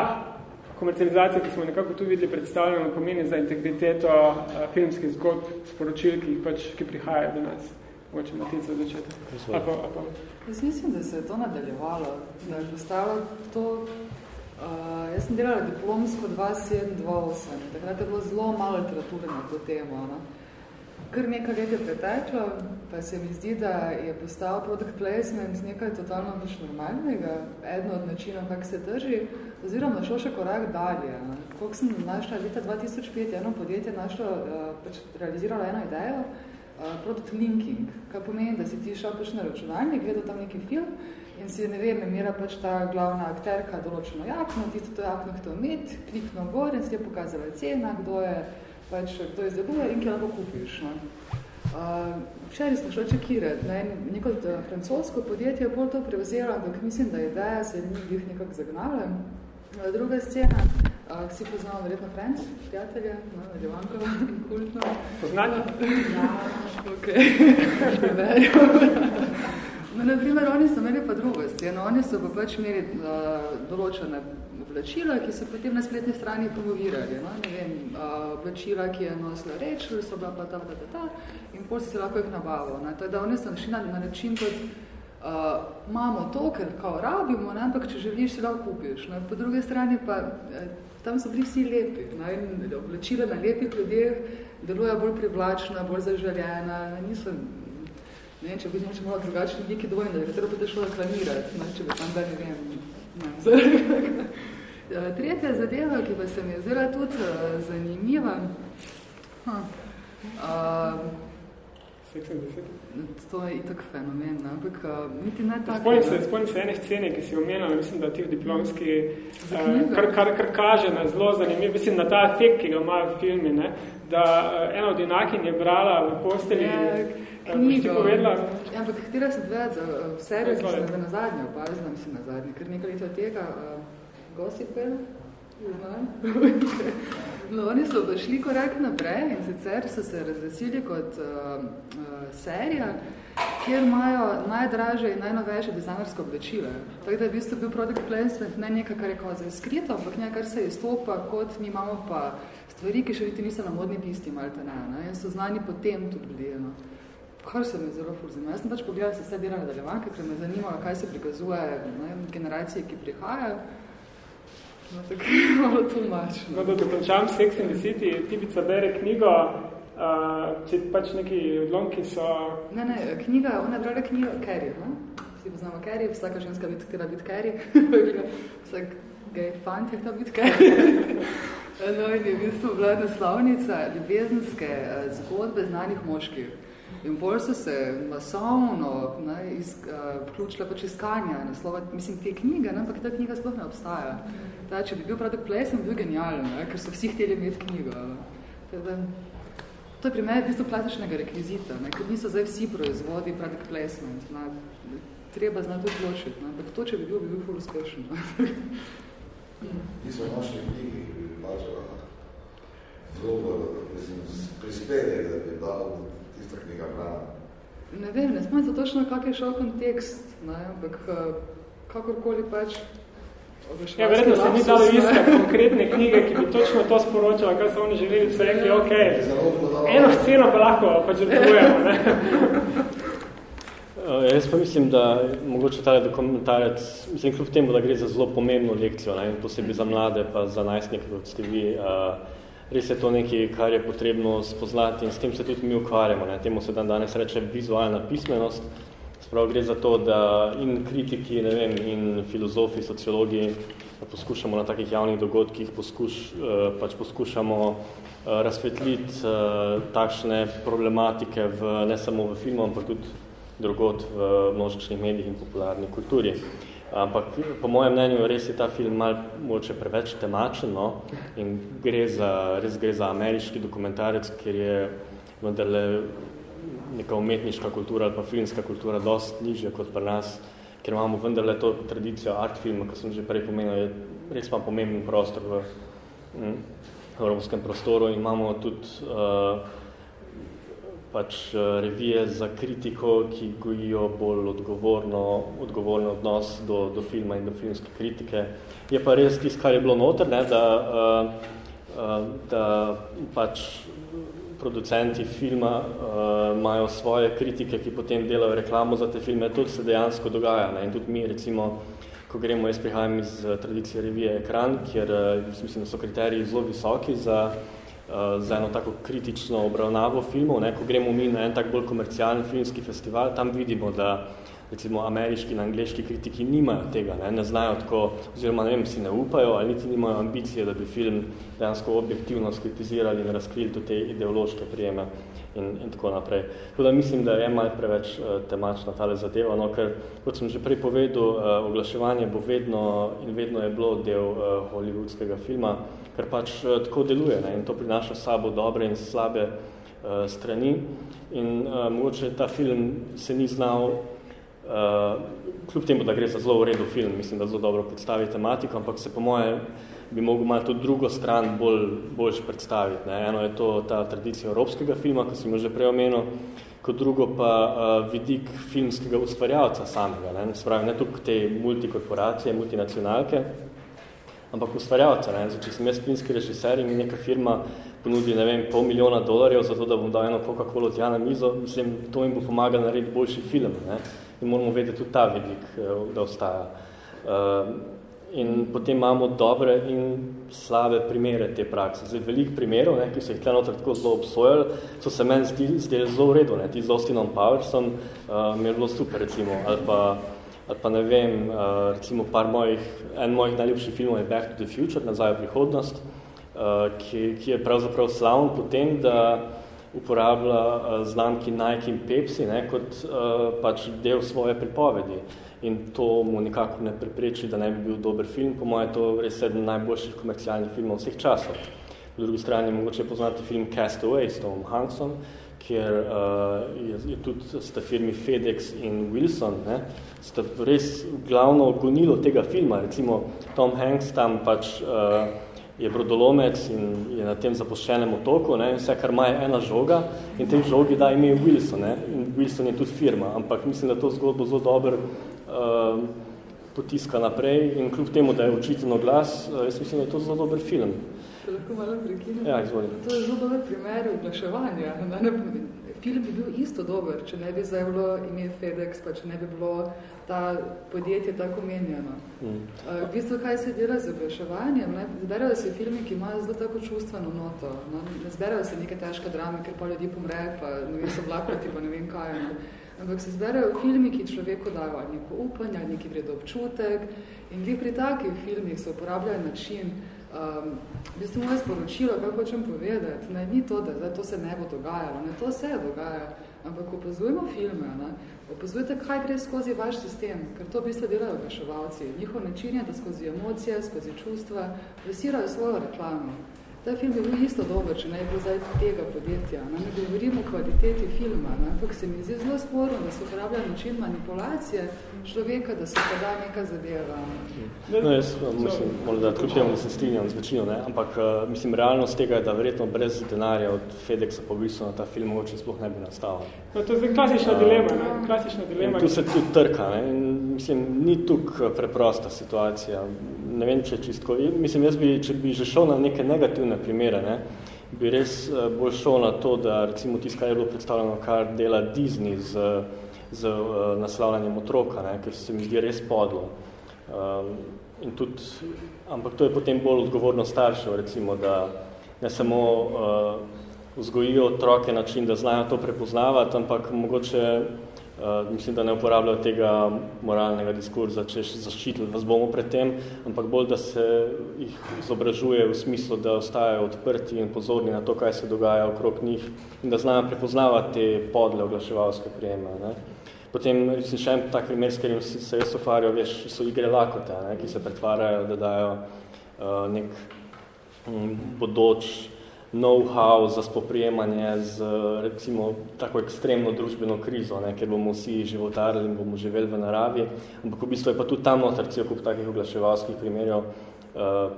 komercializacija, ki smo nekako tu videli predstavljeno, pomeni za integriteto uh, filmskih zgodb, sporočil, ki, pač, ki prihajajo do nas. Mogoče Matica začeti. Jaz mislim, da se je to nadaljevalo, da je postalo to... Uh, jaz sem delala diplomsko 2728, takrat je bilo zelo malo literature na to temo. No? Kar nekaj let je preteklo, pa se mi zdi, da je postal product placement nekaj totalno pač normalnega, eno od načinov, kako se drži, oziroma šlo še korak dalje. Koliko sem našla leta 2005, eno podjetje našlo, uh, pač realiziralo eno idejo, uh, product linking, kar pomeni, da si ti šel pač na računalnik, gledal tam neki film in si, ne vem, imela pač ta glavna akterka določeno jakno, tisto to jakno htel imeti, kliknil gor in si je pokazala cena, kdo je pač kdo izdeluje in ki lahko kupiš. No. Uh, Včeraj smo šli čekirati, ne, neko uh, francosko podjetje je pol to prevzelo, ampak mislim, da ideja se je njih nekako zagnala. Uh, druga scena, uh, si poznal verjetno Franc, prijatelje, no, Ljevankova, kultno. Poznali? Ja, ok. <laughs> no, na primer, oni so imeli pa drugo sceno, oni so pa pač imeli uh, določene oblačila, ki so potem na spletni strani promovirali. No? Ne vem, oblačila, ki je nosila reč, so bila pa ta, ta, ta, ta, in pol si se lahko jih nabavil. Ne? To je, da oni so našli na, na način, kot uh, imamo to, ker kao rabimo, ne? ampak če želiš, si lahko kupiš. Ne? Po druge strani pa tam so bili vsi lepi. Ne? Oblačila na lepih ljudeh delujejo bolj privlačna, bolj zaželjena. Niso, ne, če bi če malo drugačni ljudi, ki dvojni, da je treba potem šlo reklamirati, ne? če bi tam da ne vem. Ne. <laughs> Tretja zadeva, ki pa se mi je zelo tudi uh, zanimiva, huh. uh, To je itak fenomen, no, ampak niti ne tako. Spomnim se, spomnim se ene scene, ki si omenila, mislim, da ti v diplomski, uh, kar, kar, kar kaže na zelo zanimiv, mislim, na ta efekt, ki ga imajo v filmi, ne, da uh, ena od enakin je brala v postelji. Ja, knjigo. Ja, ampak htela se dve za uh, serijo, ki sem na zadnje opazila, mislim na zadnje, ker nekaj leta tega uh, Gossipel, No, oni so šli korak naprej in sicer so se razvesili kot uh, uh, serija, kjer imajo najdraže in najnovejše dizajnersko obvečile. Tako da je v bistvu bil product placement ne nekaj, kar je kao za skrito, ampak nekaj, kar se izstopa, kot mi imamo pa stvari, ki še vidite niso na modni pisti, malte ne, ne, in so znani potem tudi bili. No. Kar se mi zelo ful zanima. Jaz sem pač pogledala se vse dela nadaljevanke, ker me zanimalo, kaj se prikazuje ne, generacije, ki prihajajo. No, tako <laughs> malo tolmačno. No, da dokončam Sex and the City, Tipica bere knjigo, uh, če pač neki odlomki so... Ne, ne, knjiga, ona je brala knjigo Carrie, no? Vsi poznamo Carrie, vsaka ženska bi htela biti Carrie, <laughs> vsak gej fant je htela biti Carrie. <laughs> no, in je v bistvu bila naslovnica ljubezenske zgodbe znanih moških. In bolj so se masovno ne, iz, uh, vključila pač iskanja naslova, mislim, te knjige, ne, ampak ta knjiga sploh ne obstaja. Da, če bi bil product placement, bil genijalen, ne, ker so vsi hteli imeti knjigo. Teda, to je pri meni v bistvu klasičnega rekvizita, ne, ker niso zdaj vsi proizvodi product placement. Ne, treba znati odločiti, ne, ampak to, če bi bil, bi bil ful uspešen. <laughs> Mi smo našli knjigi, pač zelo prispeli, da bi dal tista knjiga brala? Ne vem, ne spomnim se točno, kak je šel kontekst, ne, ampak eh, kakorkoli pač Ja, verjetno se ni dalo iste konkretne knjige, ki bi točno to sporočala, kar so oni želeli, so rekli, ok, eno sceno pa lahko pač žrtvujemo, ne. Uh, <laughs> jaz pa mislim, da mogoče tale dokumentarec, mislim, kljub temu, da gre za zelo pomembno lekcijo, ne, posebej za mlade, pa za najstnike, kot ste vi, uh, res je to nekaj, kar je potrebno spoznati in s tem se tudi mi ukvarjamo. Ne. Temu se dan danes reče vizualna pismenost. Sprav gre za to, da in kritiki, ne vem, in filozofi, sociologi poskušamo na takih javnih dogodkih, poskuš, eh, pač poskušamo eh, razsvetliti eh, takšne problematike v, ne samo v filmu, ampak tudi drugot v množičnih medijih in popularni kulturi. Ampak po mojem mnenju res je ta film mal moče preveč temačen no? in gre za, res gre za ameriški dokumentarec, ker je vendarle neka umetniška kultura ali pa filmska kultura dost nižja kot pri nas, ker imamo vendarle to tradicijo art filma, kot sem že prej pomenil, je res pa pomemben prostor v, v evropskem prostoru in imamo tudi uh, pač eh, revije za kritiko, ki gojijo bolj odgovorno, odgovorno odnos do, do filma in do filmske kritike. Je pa res tisto, kar je bilo noter, ne, da, uh, uh, da pač producenti filma imajo svoje kritike, ki potem delajo reklamo za te filme. To se dejansko dogaja. Ne. In tudi mi, recimo, ko gremo, jaz prihajam iz tradicije revije Ekran, kjer mislim, da so kriteriji zelo visoki za uh, za eno tako kritično obravnavo filmov. Ne? Ko gremo mi na en tak bolj komercialni filmski festival, tam vidimo, da recimo ameriški in angleški kritiki nimajo tega, ne, ne znajo tako, oziroma ne vem, si ne upajo ali niti nimajo ambicije, da bi film dejansko objektivno skritizirali in razkrili tudi te ideološke prijeme in, in tako naprej. Tako da mislim, da je malo preveč uh, temačna tale zadeva, no, ker, kot sem že prej povedal, uh, oglaševanje bo vedno in vedno je bilo del uh, hollywoodskega filma, ker pač uh, tako deluje ne, in to prinaša sabo dobre in slabe uh, strani. In uh, mogoče ta film se ni znal Uh, kljub temu, da gre za zelo v redu film, mislim, da zelo dobro predstavi tematiko, ampak se po moje bi mogel malo to drugo stran bolj, boljš predstaviti. Ne. Eno je to ta tradicija evropskega filma, ki sem jo že prej omenil, kot drugo pa uh, vidik filmskega ustvarjalca samega. Ne. Spravi, ne tukaj te multikorporacije, multinacionalke, ampak ustvarjalca. Ne. Zdaj, če sem jaz filmski režiser in mi neka firma ponudi, ne vem, pol milijona dolarjev za to, da bom dal eno Coca-Cola tja na mizo, mislim, to jim bo pomagal narediti boljši film. Ne in moramo vedeti tudi ta vidik, eh, da ostaja. Eh, In potem imamo dobre in slabe primere te prakse. Zdaj, veliko primerov, ne, ki so jih tle noter tako zelo obsojali, so se meni zdeli zelo v redu. Ne. Ti z Austinom Powersom uh, mi je bilo super, recimo, ali pa, ali pa ne vem, uh, recimo par mojih, en mojih najljubših filmov je Back to the Future, nazaj v prihodnost, uh, ki, ki je pravzaprav slavn po tem, da uporablja uh, znamki Nike in Pepsi ne, kot uh, pač del svoje pripovedi in to mu nikako ne prepreči, da ne bi bil dober film. Po mojem, to je res eden najboljših komercialnih filmov vseh časov. Po drugi strani mogoče poznati film Castaway s Tom Hanksom, kjer uh, je, je tudi sta firmi FedEx in Wilson, ne, sta res glavno gonilo tega filma. Recimo Tom Hanks tam pač uh, je brodolomec in je na tem zapoščenem otoku, ne, in vse, kar ima je ena žoga in tej žogi da ime Wilson. Ne, in Wilson je tudi firma, ampak mislim, da to zgodbo zelo dobro uh, potiska naprej in kljub temu, da je očitno glas, uh, jaz mislim, da je to zelo dober film. To lahko malo prekinem? Ja, izvolim. To je zelo dober primer oglaševanja. Film bi bil isto dober, če ne bi zdaj bilo ime FedEx, pa če ne bi bilo ta podjetje tako menjeno. Mm. V bistvu, kaj se dela z oglaševanjem? Zberajo se filmi, ki imajo zelo tako čustveno noto. No? Ne zberajo se neke težke drame, ker pa ljudi pomre, pa ne vem, so vlakoti, pa ne vem kaj. No? Ampak se zberajo filmi, ki človeku dajo neko upanje, neki vredo občutek in vi pri takih filmih se uporabljajo način, um, v bistvu moje sporočilo, kako hočem povedati, ne, ni to, da zdaj to se ne bo dogajalo, ne, to se dogaja, ampak opazujemo filme, ne, opazujete, kaj gre skozi vaš sistem, ker to v bistvu delajo oglaševalci. Njihov način je, da skozi emocije, skozi čustva, presirajo svojo reklamo. Ta film je bil isto dober, če ne bilo zdaj tega podjetja. Ne, ne govorimo o kvaliteti filma, ne, ampak se mi zdi zelo sporno, da se uporablja način manipulacije človeka, da se poda neka zadeva. No, jaz mislim, da kljub temu, da se strinjam z večino, ne, ampak uh, mislim, realnost tega je, da verjetno brez denarja od FedExa povisno na ta film mogoče sploh ne bi nastavil. No, to je klasična uh, dilema, ne? klasična dilema. Tu se tudi trka, ne? In, mislim, ni tukaj preprosta situacija ne vem, če čistko. Mislim, jaz bi, če bi že šel na neke negativne primere, ne, bi res uh, bolj šel na to, da recimo tisto, kar je bilo predstavljeno, kar dela Disney z, z uh, naslavljanjem otroka, ne, ker se mi zdi res podlo. Um, in tudi, ampak to je potem bolj odgovorno staršev, recimo, da ne samo uh, vzgojijo otroke način, da znajo to prepoznavati, ampak mogoče Uh, mislim, da ne uporabljajo tega moralnega diskurza, če zaščitili vas bomo pred tem, ampak bolj, da se jih izobražuje v smislu, da ostajajo odprti in pozorni na to, kaj se dogaja okrog njih in da znajo prepoznavati te podle oglaševalske prijeme. Ne. Potem, mislim, še en tak primer, s katerim se jaz ukvarjal, veš, so igre lakote, ne, ki se pretvarjajo, da dajo uh, nek um, bodoč know-how za spoprijemanje z recimo tako ekstremno družbeno krizo, ne, ker bomo vsi životarili in bomo živeli v naravi, ampak v bistvu je pa tudi tam noter cel kup takih oglaševalskih primerjev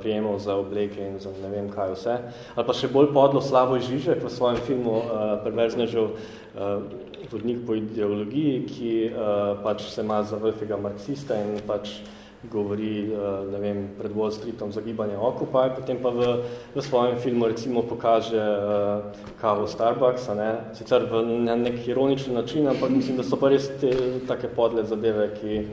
prijemov za obleke in za ne vem kaj vse. Ali pa še bolj podlo Slavoj Žižek v svojem filmu uh, Perverznežev uh, vodnik po ideologiji, ki uh, pač se ima za velikega marksista in pač govori, eh, ne vem, pred Wall Streetom za gibanje Occupy, potem pa v, v svojem filmu recimo pokaže uh, kavo Starbucks, ne? sicer v nek ironičen način, ampak mislim, da so pa res te take podle zadeve, ki,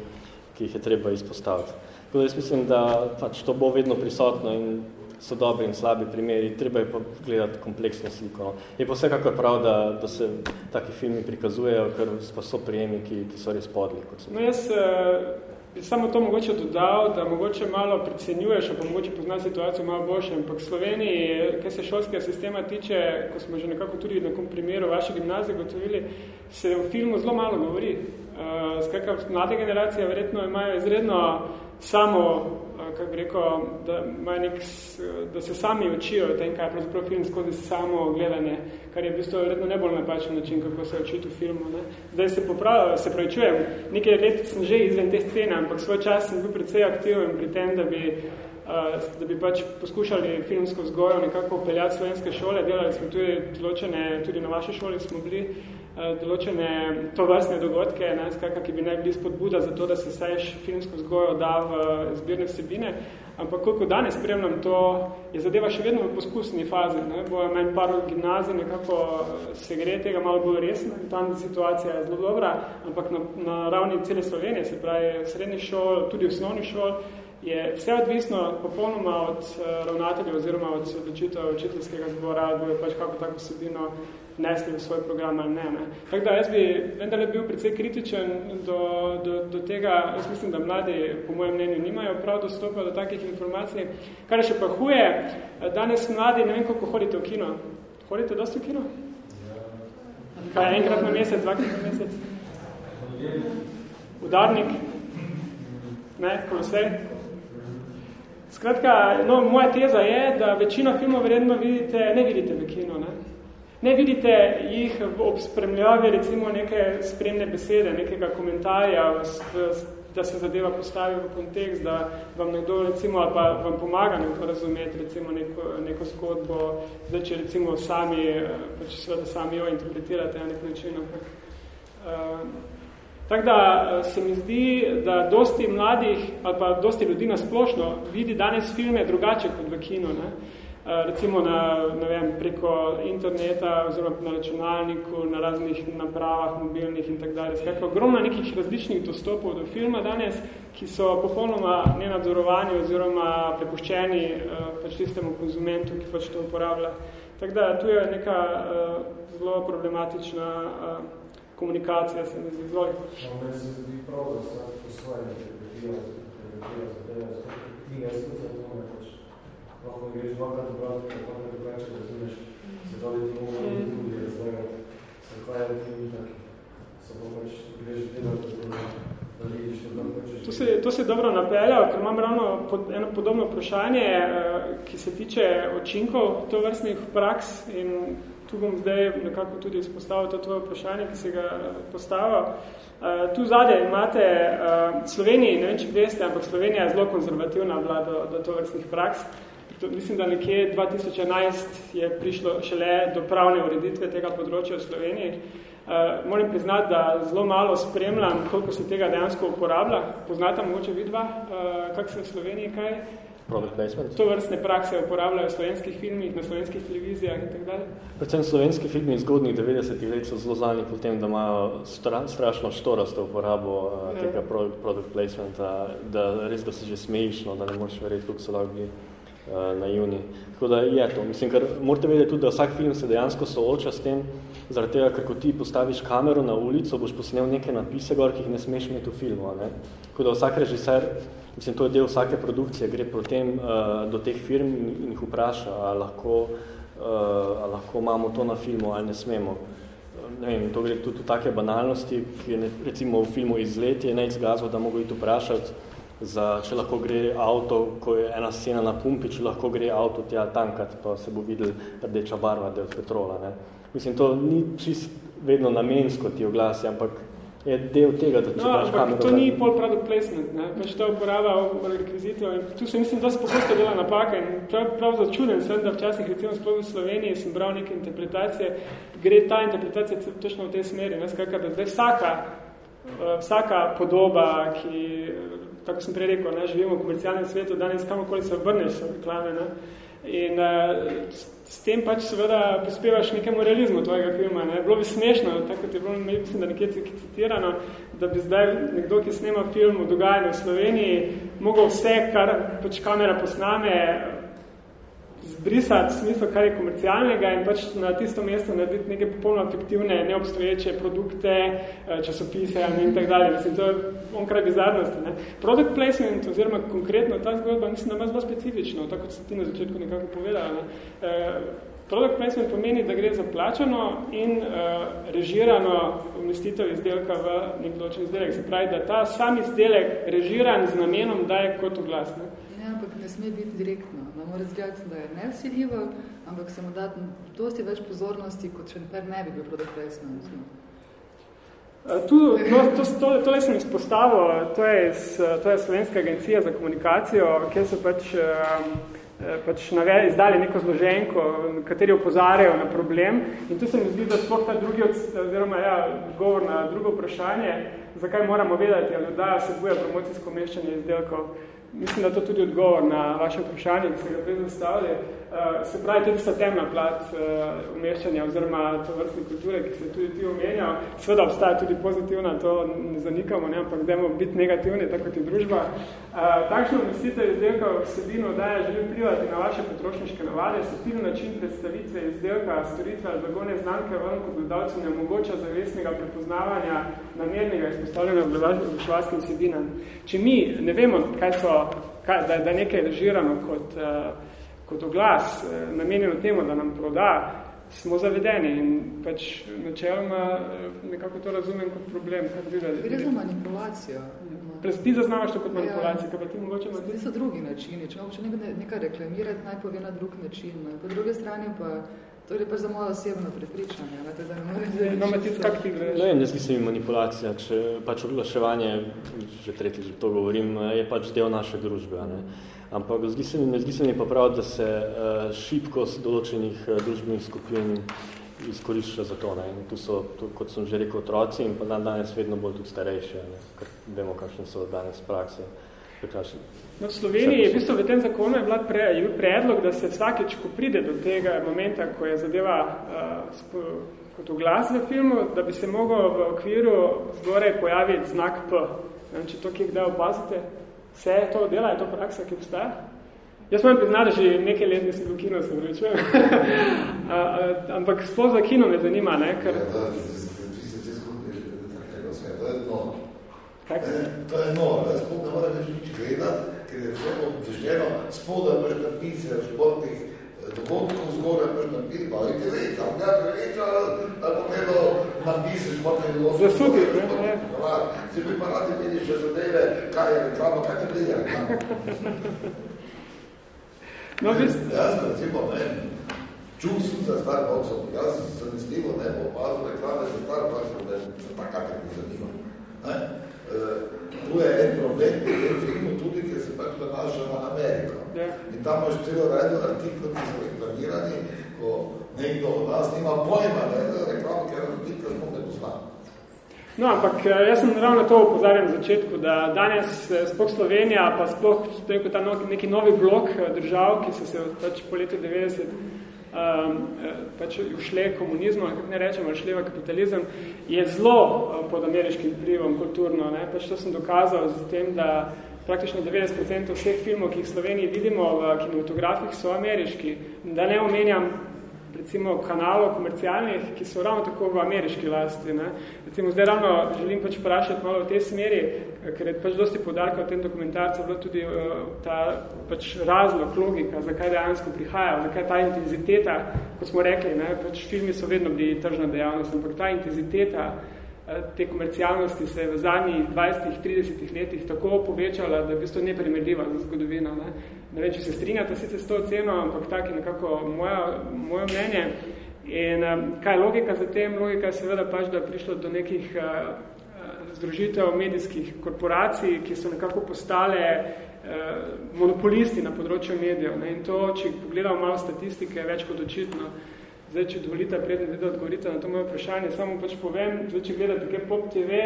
ki jih je treba izpostaviti. Tako da jaz mislim, da pač to bo vedno prisotno in so dobri in slabi primeri, treba je pa gledati kompleksno sliko. No. Je pa vsekakor prav, da, da se taki filmi prikazujejo, ker pa so prijemi, ki, ki so res podli. Kot so. No jaz, uh bi samo to mogoče dodal, da mogoče malo precenjuješ, pa mogoče pozna situacijo malo boljše, ampak v Sloveniji, kaj se šolskega sistema tiče, ko smo že nekako tudi na kom primeru vaše gimnazije gotovili, se v filmu zelo malo govori. Uh, skakaj, mlade generacije verjetno imajo izredno samo kako bi rekel, da, nek, da se sami učijo tem, kaj je pravzaprav film skozi samo gledanje, kar je v bistvu redno ne bolj napačen način, kako se učiti v filmu. Ne. Zdaj se popravljam, se pravičujem, nekaj let sem že izven te scene, ampak svoj čas sem bil precej aktiven pri tem, da bi, uh, da bi pač poskušali filmsko vzgojo nekako upeljati slovenske šole, delali smo tudi določene, tudi na vaši šoli smo bili, Eh, določene tovrstne dogodke, ne, skaka, ki bi naj bili spodbuda za to, da se saješ filmsko vzgojo da v zbirne vsebine, ampak koliko danes spremljam to, je zadeva še vedno v poskusni fazi. Ne. Bo meni par gimnazij nekako se gre tega malo bolj resno tam situacija je zelo dobra, ampak na, na ravni cele Slovenije, se pravi srednji šol, tudi osnovni šol, je vse odvisno popolnoma od uh, ravnatelja oziroma od odločitev učiteljskega zbora, ali bojo pač kako tako vsebino nesli v svoj program ali ne. ne. Tako da jaz bi vendar bil precej kritičen do, do, do tega, jaz mislim, da mladi po mojem mnenju nimajo prav dostopa do takih informacij. Kar je še pa huje, danes mladi, ne vem, koliko hodite v kino. Hodite dosti v kino? Kaj, enkrat na mesec, dvakrat na mesec? Udarnik? Ne, kolosej? Skratka, no, moja teza je, da večino filmov vredno vidite, ne vidite v kino, ne? Ne vidite jih ob spremljavi recimo neke spremne besede, nekega komentarja, da se zadeva postavi v kontekst, da vam nekdo recimo, ali pa vam pomaga nekdo razumeti recimo neko, neko zgodbo, zdaj če recimo sami, pač seveda sami jo interpretirate na nek način, ampak uh, Tako da eh, se mi zdi, da dosti mladih ali pa dosti ljudi na splošno vidi danes filme drugače kot v kino. Ne? Eh, recimo na, ne vem, preko interneta oziroma na računalniku, na raznih napravah, mobilnih in tak dalje. Skratka, ogromno nekih različnih dostopov do filma danes, ki so popolnoma nenadzorovani oziroma prepuščeni uh, pač tistemu konzumentu, ki pač to uporablja. Tako da tu je neka uh, zelo problematična uh, komunikacija se mi zdi zelo. No, meni se zdi prav, da se po svoje interpretira, interpretira za tega, zato knjiga je tudi za to, ne pač lahko greš dvakrat obrati, kako ne drugače razumeš, se da li ti mogo biti tudi razlagati, se kaj je ti taki, se pa pač greš delati, da vidiš, da pač To se, to se dobro napeljal, ker imam ravno pod, eno podobno vprašanje, eh, ki se tiče očinkov to vrstnih praks in tu bom zdaj nekako tudi izpostavil to tvoje vprašanje, ki se ga postavil. Uh, tu zadaj imate uh, Sloveniji, ne vem, če veste, ampak Slovenija je zelo konzervativna bila do, do to vrstnih praks. To, mislim, da nekje 2011 je prišlo šele do pravne ureditve tega področja v Sloveniji. Uh, moram priznati, da zelo malo spremljam, koliko se tega dejansko uporablja. Poznate mogoče vidva, uh, kak se v Sloveniji kaj product placement. To vrstne prakse uporabljajo v slovenskih filmih, na slovenskih televizijah in tako dalje. Predvsem slovenski filmi iz zgodnjih 90-ih let so zelo znani po tem, da imajo stra, strašno štorasto uporabo uh, tega product placementa, da res da se že smejiš, no, da ne moreš verjeti, koliko so lahko bili uh, na juni. Tako da je to. Mislim, ker morate vedeti tudi, da vsak film se dejansko sooča s tem, zaradi tega, ker ko ti postaviš kamero na ulico, boš posnel neke napise gor, ki jih ne smeš imeti v filmu. Ne? Tako da vsak režiser Mislim, to je del vsake produkcije, gre potem uh, do teh firm in, in jih vpraša, ali lahko, uh, ali lahko imamo to na filmu ali ne smemo. Ne vem, to gre tudi v take banalnosti, ki je ne, recimo v filmu Izlet je ne izgazal, da mogo iti vprašati, za, če lahko gre avto, ko je ena scena na pumpi, če lahko gre avto tja tankat, pa se bo videl rdeča barva, da je od petrola. Ne. Mislim, to ni čist vedno namensko ti oglasi, ampak je del tega, da če no, daš kamero. To ni pol product placement, ne? pač to uporaba rekvizitov. Tu se mislim, da se pogosto dela napaka in prav, prav začuden sem, da včasih recimo sploh v Sloveniji sem bral neke interpretacije, gre ta interpretacija točno v tej smeri, ne? Skakaj, da vsaka, uh, vsaka podoba, ki, tako sem prej rekel, ne? živimo v komercialnem svetu, danes kamokoli se obrneš so reklame, ne? In uh, s tem pač seveda prispevaš nekemu realizmu tvojega filma. Ne? Bilo bi smešno, tako je bilo, mislim, da nekje citirano, da bi zdaj nekdo, ki snema film o dogajanju v Sloveniji, mogel vse, kar pač kamera posname, zbrisati smisel, kar je komercialnega in pač na tisto mesto narediti neke popolno efektivne, neobstoječe produkte, eh, časopise in tak dalje. Mislim, to je onkraj bizarnosti. Ne? Product placement oziroma konkretno ta zgodba mislim, da ima zelo specifično, tako kot si ti na začetku nekako povedala. Ne? E, product placement pomeni, da gre za plačano in uh, režirano umestitev izdelka v nek določen izdelek. Se pravi, da ta sam izdelek režiran z namenom daje kot oglas. Ne? Ne, ampak ne sme biti direktno mora izgledati, da je nevsiljivo, ampak se mu da dosti več pozornosti, kot če ne bi bil product placement. Tu, no, to, to, tole sem izpostavil, to je, to je Slovenska agencija za komunikacijo, kjer so pač, pač naveli, izdali neko zloženko, kateri opozarjajo na problem. In tu se mi zdi, da sploh ta drugi, oziroma ja, govor na drugo vprašanje, zakaj moramo vedeti, ali da se boja promocijsko meščanje izdelkov mislim, da to tudi odgovor na vaše vprašanje, ki ste ga prej zastavili. Uh, se pravi, tudi ta temna plat uh, umeščanja oziroma to vrstne kulture, ki se tudi ti omenjal. Sveda obstaja tudi pozitivna, to ne zanikamo, ne, ampak dajmo biti negativni, tako kot je družba. Uh, takšno umestitev izdelka vsebino daje želi vplivati na vaše potrošniške navade, subtilni način predstavitve izdelka, storitve ali blagovne znamke vam kot gledalcu ne omogoča zavestnega prepoznavanja namernega izpostavljanja oglaševalskim vsebinam. Če mi ne vemo, kaj so, kaj, da, da nekaj je režirano kot uh, kot oglas eh, namenjeno temu, da nam proda, smo zavedeni in pač načeloma eh, nekako to razumem kot problem. Gre za manipulacijo. Prez, ti zaznavaš to kot ja. manipulacijo, kaj pa ti mogoče ima... Zdaj so drugi načini. Če hoče nekaj reklamirati, naj pove na drug način. No. Po druge strani pa To je pa za moje osebno prepričanje. Ne, da ne no, Matic, kak ti greš? Ne, ne zdi manipulacija. Če pač oglaševanje, že tretji že to govorim, je pač del naše družbe. Ne. Ampak zdi se, mi pa prav, da se uh, šibkost določenih uh, družbenih skupin izkorišča za to. Ne. In tu so, tu, kot sem že rekel, otroci in pa dan danes vedno bolj tudi starejše, ne. ker vemo, kakšne so danes prakse. No, v Sloveniji je v bistvu v tem zakonu je bila pre, je bil predlog, da se vsakeč, ko pride do tega momenta, ko je zadeva uh, sp, kot oglas v filmu, da bi se mogel v okviru zgoraj pojaviti znak P. Ne, če to kje kdaj opazite, Vse je to dela, je to praksa, ki obstaja? Jaz moram priznati, da že nekaj let nisem v kino, se vrečujem. <laughs> Ampak sploh za kino me zanima, ne? Ker... Ja, to, to je no, da spod ne mora več nič gledati, ker je vse obveženo, spod je pač napise v športih dogodkov zgoraj pač napis, pa vidite ve, tam ga preveč, ali pa gledo napise športnih dogodkov. Zasuti, ne? Se bi pa radi videli še zadeve, kaj je reklama, kaj je prija. <laughs> No, vis... Jaz, recimo, ne, čul sem za Starbucksom, jaz sem istivo, ne, opazil reklame za Starbucksom, da se takrat ne zanima. Ne? tu je en problem tem filmu tudi, ker se pač nanaša na Ameriko. In tam imaš celo redo artikl, ki so reklamirani, ko nekdo od nas nima pojma, da reklamo, ker artikl smo ne poznam. No, ampak eh, jaz sem ravno to upozarjam v začetku, da danes eh, sploh Slovenija, pa sploh ta neki novi blok eh, držav, ki so se pač po letu 90 um, pač ušle komunizmu, kako ne rečemo, šle v kapitalizem, je zelo uh, pod ameriškim vplivom kulturno. Ne? Pač to sem dokazal z tem, da praktično 90% vseh filmov, ki jih v Sloveniji vidimo v kinematografih, so ameriški. Da ne omenjam recimo kanalov komercialnih, ki so ravno tako v ameriški lasti. Ne. Recimo zdaj ravno želim pač vprašati malo v tej smeri, ker je pač dosti podarka v tem dokumentarcu bilo tudi uh, ta pač razlog, logika, zakaj dejansko prihaja, zakaj ta intenziteta, kot smo rekli, ne, pač filmi so vedno bili tržna dejavnost, ampak ta intenziteta uh, te komercialnosti se je v zadnjih 20-30 letih tako povečala, da je v bistvu neprimerljiva za zgodovino. Ne ne vem, če se strinjate sicer s to oceno, ampak tak je nekako moja, moje mnenje. In um, kaj je logika za tem? Logika je seveda pač, da je prišlo do nekih uh, združitev medijskih korporacij, ki so nekako postale uh, monopolisti na področju medijev. Ne? In to, če pogledamo malo statistike, je več kot očitno. Zdaj, če dovolite, predne da odgovorite na to moje vprašanje, samo pač povem, zdaj, če gledate kaj Pop TV,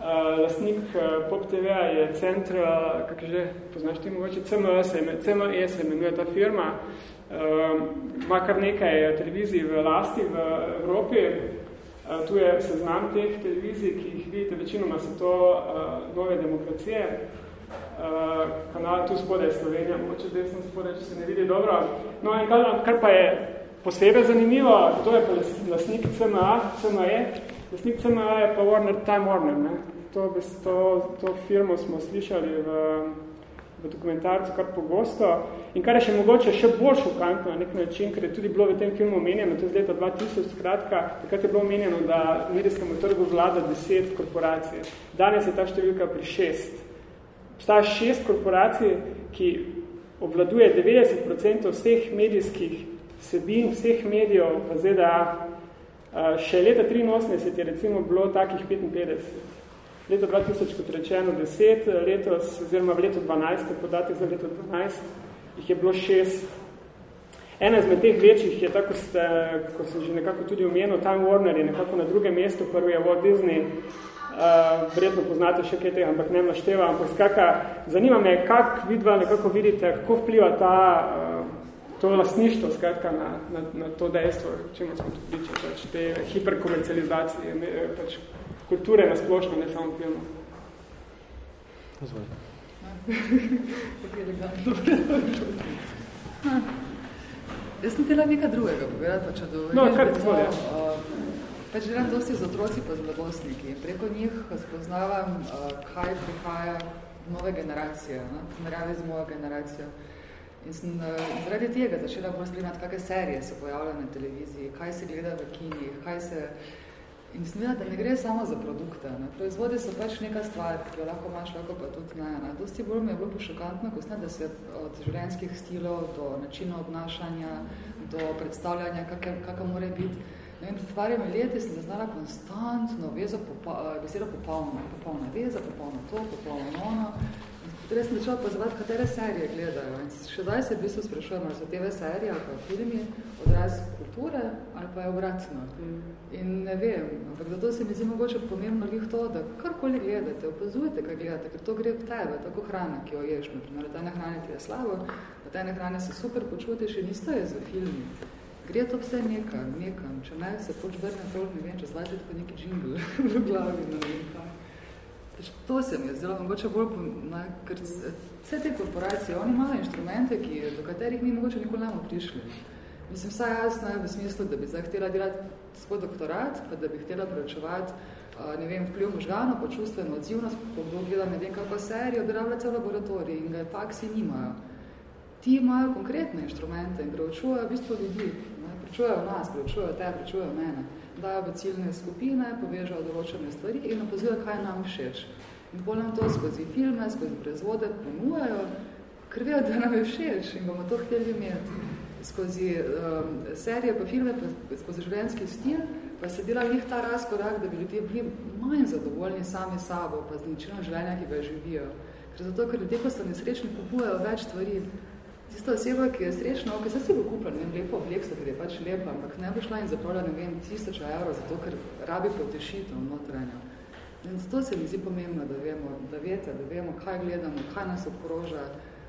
uh, lastnik uh, Pop TV je centr, uh, kak že, poznaš ti mogoče, CMS, CME se imenuje ta firma, uh, ima kar nekaj televizij v lasti v Evropi, uh, tu je seznam teh televizij, ki jih vidite, večinoma so to uh, nove demokracije, uh, kanal tu spodaj Slovenija, mogoče desno spodaj, če se ne vidi dobro, no in kar, kar pa je posebej zanimivo, kdo je lasnik CMA, CME. Lasnik CMA je pa Warner, Time Warner. Ne? To, to, to firmo smo slišali v, v dokumentarcu kar pogosto. In kar je še mogoče še bolj šokantno na nek način, ker je tudi bilo v tem filmu omenjeno, to je z leta 2000, skratka, takrat je bilo omenjeno, da v medijskem trgu vlada deset korporacij. Danes je ta številka pri šest. Obstaja šest korporacij, ki obvladuje 90% vseh medijskih vsebin vseh medijev v ZDA. Še leta 83 je recimo bilo takih 55. Leto 2000, kot rečeno, 10, letos, oziroma v letu 12, podatek za leto 12, jih je bilo 6. Ena izmed teh večjih je, tako ste, ko sem že nekako tudi omenil, Time Warner je nekako na drugem mestu, prvi je Walt Disney, uh, verjetno poznate še kaj tega, ampak ne našteva, ampak skaka, zanima me, kak vidva nekako vidite, kako vpliva ta uh, to lastništvo skratka na, na, na to dejstvo, čemu smo tu pričali, pač te hiperkomercializacije pač kulture na splošno, ne samo filmu. Zvoj. Jaz sem tela nekaj drugega povedati, pa če dovolj. No, kar tvoj, ja. Pač delam dosti z otroci pa z mladostniki. Preko njih spoznavam, uh, kaj prihaja nove generacije, ne? primerjavi z mojo generacijo. In sem zaradi tega začela bolj spremljati, kakve serije se pojavljajo na televiziji, kaj se gleda v kinih, kaj se... In sem videla, da ne gre samo za produkte. Ne? Proizvode so pač neka stvar, ki jo lahko imaš, lahko pa tudi ne. ne? Dosti bolj mi je bilo pošokantno, ko da se od življenjskih stilov do načina obnašanja, do predstavljanja, kakva mora biti, Ne vem, pred tvarjami leti sem zaznala konstantno vezo, popa, besedo popolno, popolna veza, popolno to, popolno ono. Torej sem začela pozvati, katere serije gledajo. In še zdaj se v bistvu sprašujem, ali so TV serije ali pa filmi odraz kulture ali pa je obratno. In ne vem, ampak zato se mi zdi mogoče pomembno lih to, da karkoli gledate, opazujete, kaj gledate, ker to gre v tebe, tako hrana, ki jo ješ. Naprimer, tajne hrane ti je slabo, tajne hrane se super počutiš in isto je za filmi gre to vse nekam, nekam. Če ne, se poč vrne prav, ne vem, če zlači tako neki džingl <laughs> v glavi, ne vem kaj. To se mi je zdelo mogoče bolj, ne, ker vse te korporacije, oni imajo inštrumente, ki, do katerih mi mogoče nikoli ne prišli. Mislim, vsaj jaz ne, v smislu, da bi zdaj htela delati svoj doktorat, pa da bi htela preučevati ne vem, vpliv možgano, pa čustveno odzivnost, ko kdo gleda ne vem kako serijo, rabila cel laboratorij in ga faksi nimajo. Ti imajo konkretne inštrumente in preučujejo v bistvu ljudi pričujejo nas, pričujejo te, pričujejo mene, dajo v ciljne skupine, povežajo določene stvari in opazujejo, kaj nam všeč. In bolj nam to skozi filme, skozi proizvode ponujajo, ker vejo, da nam je všeč in bomo to hteli imeti. Skozi um, serije pa filme, pa skozi življenjski stil, pa se dela njih ta razkorak, da bi ljudje bili manj zadovoljni sami sabo, pa z načinom življenja, ki ga živijo. Ker zato, ker ljudje, ko so nesrečni, kupujejo več stvari, tista oseba, ki je srečna, ok, se si bo kupila, ne vem, lepo oblekstvo, ker je pač lepa, ampak ne bo šla in zapravila, ne vem, tisoča evrov, zato ker rabi potešitev notranja. In zato se mi zdi pomembno, da vemo, da vete, da vemo, kaj gledamo, kaj nas obkroža,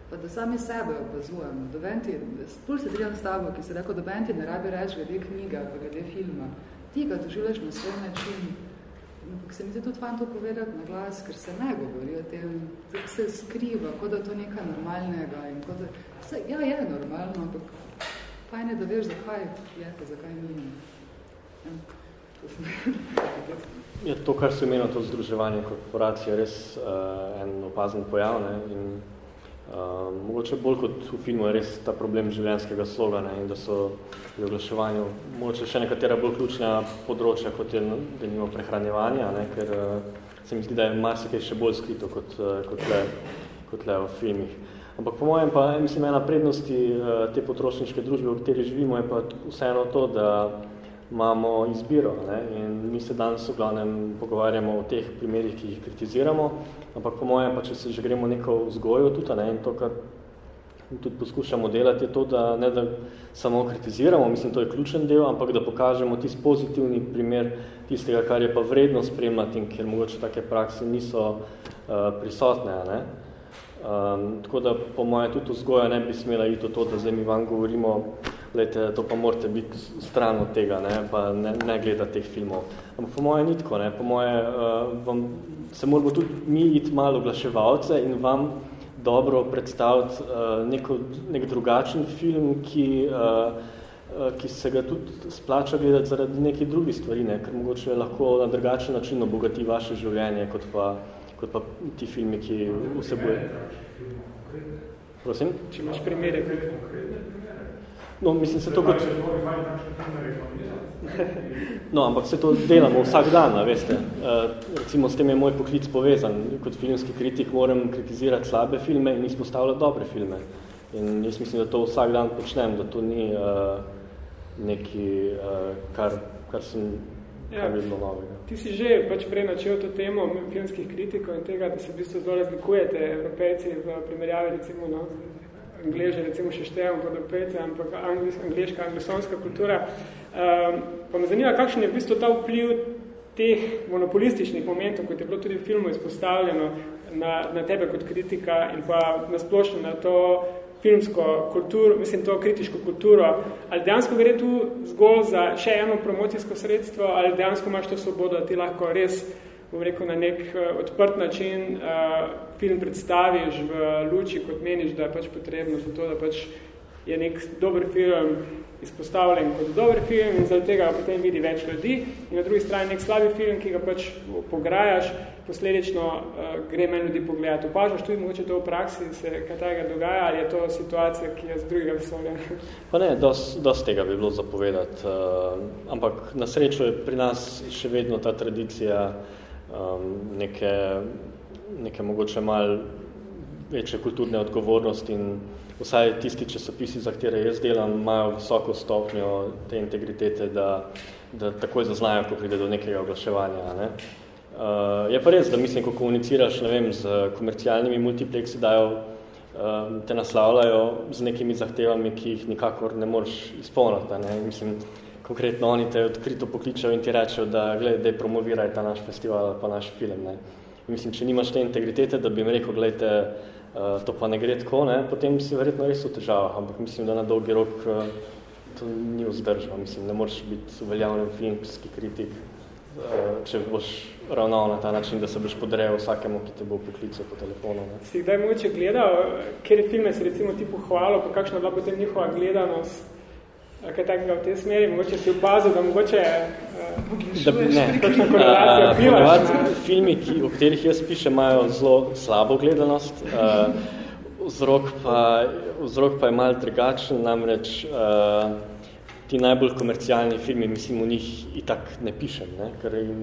pa da sami sebe opazujemo. Doventi, spul se trijem s tabo, ki se rekel, doventi ne rabi reči glede knjiga, pa glede filma. Ti ga doživljaš na svoj način, ampak se mi zdi tudi fajn to povedati na glas, ker se ne govori o tem, se skriva, kot da to nekaj normalnega in kot da, vse, ja, je normalno, ampak fajn je, da veš, zakaj je, pa zakaj ni. Ja, to, <laughs> ja, to, kar se imeno to združevanje korporacije, je res uh, en opazen pojav ne? in uh, mogoče bolj kot v filmu je res ta problem življenjskega sloga ne? in da so pri oglaševanju mogoče še nekatera bolj ključna področja, kot je denimo prehranjevanja, ne? ker uh, se mi zdi, da je marsikaj še bolj skrito kot, uh, kot, le, kot le v filmih. Ampak po mojem pa, mislim, ena prednosti uh, te potrošniške družbe, v kateri živimo, je pa vseeno to, da imamo izbiro. Ne? In mi se danes v glavnem pogovarjamo o teh primerih, ki jih kritiziramo, ampak po mojem pa, če se že gremo neko vzgojo tudi, ne? in to, kar tudi poskušamo delati, je to, da ne da samo kritiziramo, mislim, to je ključen del, ampak da pokažemo tisti pozitivni primer tistega, kar je pa vredno spremljati in ker mogoče take prakse niso uh, prisotne. Ne? Um, tako da po moje tudi vzgoja ne bi smela iti to, da zdaj mi vam govorimo, lejte, to pa morate biti stran od tega, ne, pa ne, ne gledati teh filmov. Ampak po moje ni tako, ne, po moje uh, vam, se moramo tudi mi iti malo oglaševalce in vam dobro predstaviti uh, neko, nek drugačen film, ki, uh, ki se ga tudi splača gledati zaradi nekih drugih stvari, ne, ker mogoče lahko na drugačen način obogati vaše življenje, kot pa kot pa ti filmi, ki vsebuje. Prosim? Če imaš primere. No, mislim, se to kot... <laughs> No, ampak se to delamo vsak dan, veste. Uh, recimo, s tem je moj poklic povezan. Kot filmski kritik moram kritizirati slabe filme in izpostavljati dobre filme. In jaz mislim, da to vsak dan počnem, da to ni uh, neki, uh, kar, kar sem Ja. Ti si že pač prej načel to temo filmskih kritikov in tega, da se v bistvu zelo razlikujete evropejci v primerjavi recimo no, Angleže, recimo še štejemo pod evropejce, ampak angliška, anglosonska kultura. Um, pa me zanima, kakšen je v bistvu ta vpliv teh monopolističnih momentov, kot je bilo tudi v filmu izpostavljeno na, na tebe kot kritika in pa nasplošno na to filmsko kulturo, mislim to kritiško kulturo, ali dejansko gre tu zgolj za še eno promocijsko sredstvo, ali dejansko imaš to svobodo, da ti lahko res bom rekel, na nek uh, odprt način uh, film predstaviš v luči, kot meniš, da je pač potrebno za to, da pač je nek dober film izpostavljen kot dober film in zaradi tega potem vidi več ljudi in na drugi strani nek slabi film, ki ga pač pograjaš, posledično uh, gre meni ljudi pogledati. Upažaš tudi mogoče to v praksi, se kaj tega dogaja, ali je to situacija, ki je z drugega vesolja? Pa ne, dost, dost tega bi bilo zapovedati, uh, ampak na srečo je pri nas še vedno ta tradicija um, neke, neke mogoče malo večje kulturne odgovornosti in vsaj tisti časopisi, za katere jaz delam, imajo visoko stopnjo te integritete, da, da takoj zaznajo, ko pride do nekega oglaševanja. Ne? Uh, je pa res, da mislim, ko komuniciraš ne vem, z komercialnimi multiplexi, dajo, uh, te naslavljajo z nekimi zahtevami, ki jih nikakor ne moreš izpolniti. Ne? Mislim, konkretno oni te odkrito pokličajo in ti rečejo, da gled, da promoviraj ta naš festival pa naš film. Ne? Mislim, če nimaš te integritete, da bi jim rekel, gledajte, Eh, to pa ne gre tako, ne, potem si verjetno res v težavah, ampak mislim, da na dolgi rok uh, to ni vzdržal. Mislim, ne moreš biti uveljavljen filmski kritik, uh, če boš ravnal na ta način, da se boš podrejal vsakemu, ki te bo poklical po telefonu. Ne. Si kdaj mogoče gledal, kjer filme si recimo ti pohvalil, pa kakšna bila potem njihova gledanost, kaj takega v tej smeri, mogoče si opazil, da mogoče uh, da, ne, kakšna korelacija vplivaš. Filmi, ki, o katerih jaz pišem, imajo zelo slabo gledanost. Uh, vzrok, pa, vzrok pa je malo drugačen, namreč uh, ti najbolj komercialni filmi, mislim, v njih itak ne pišem, ne, ker jim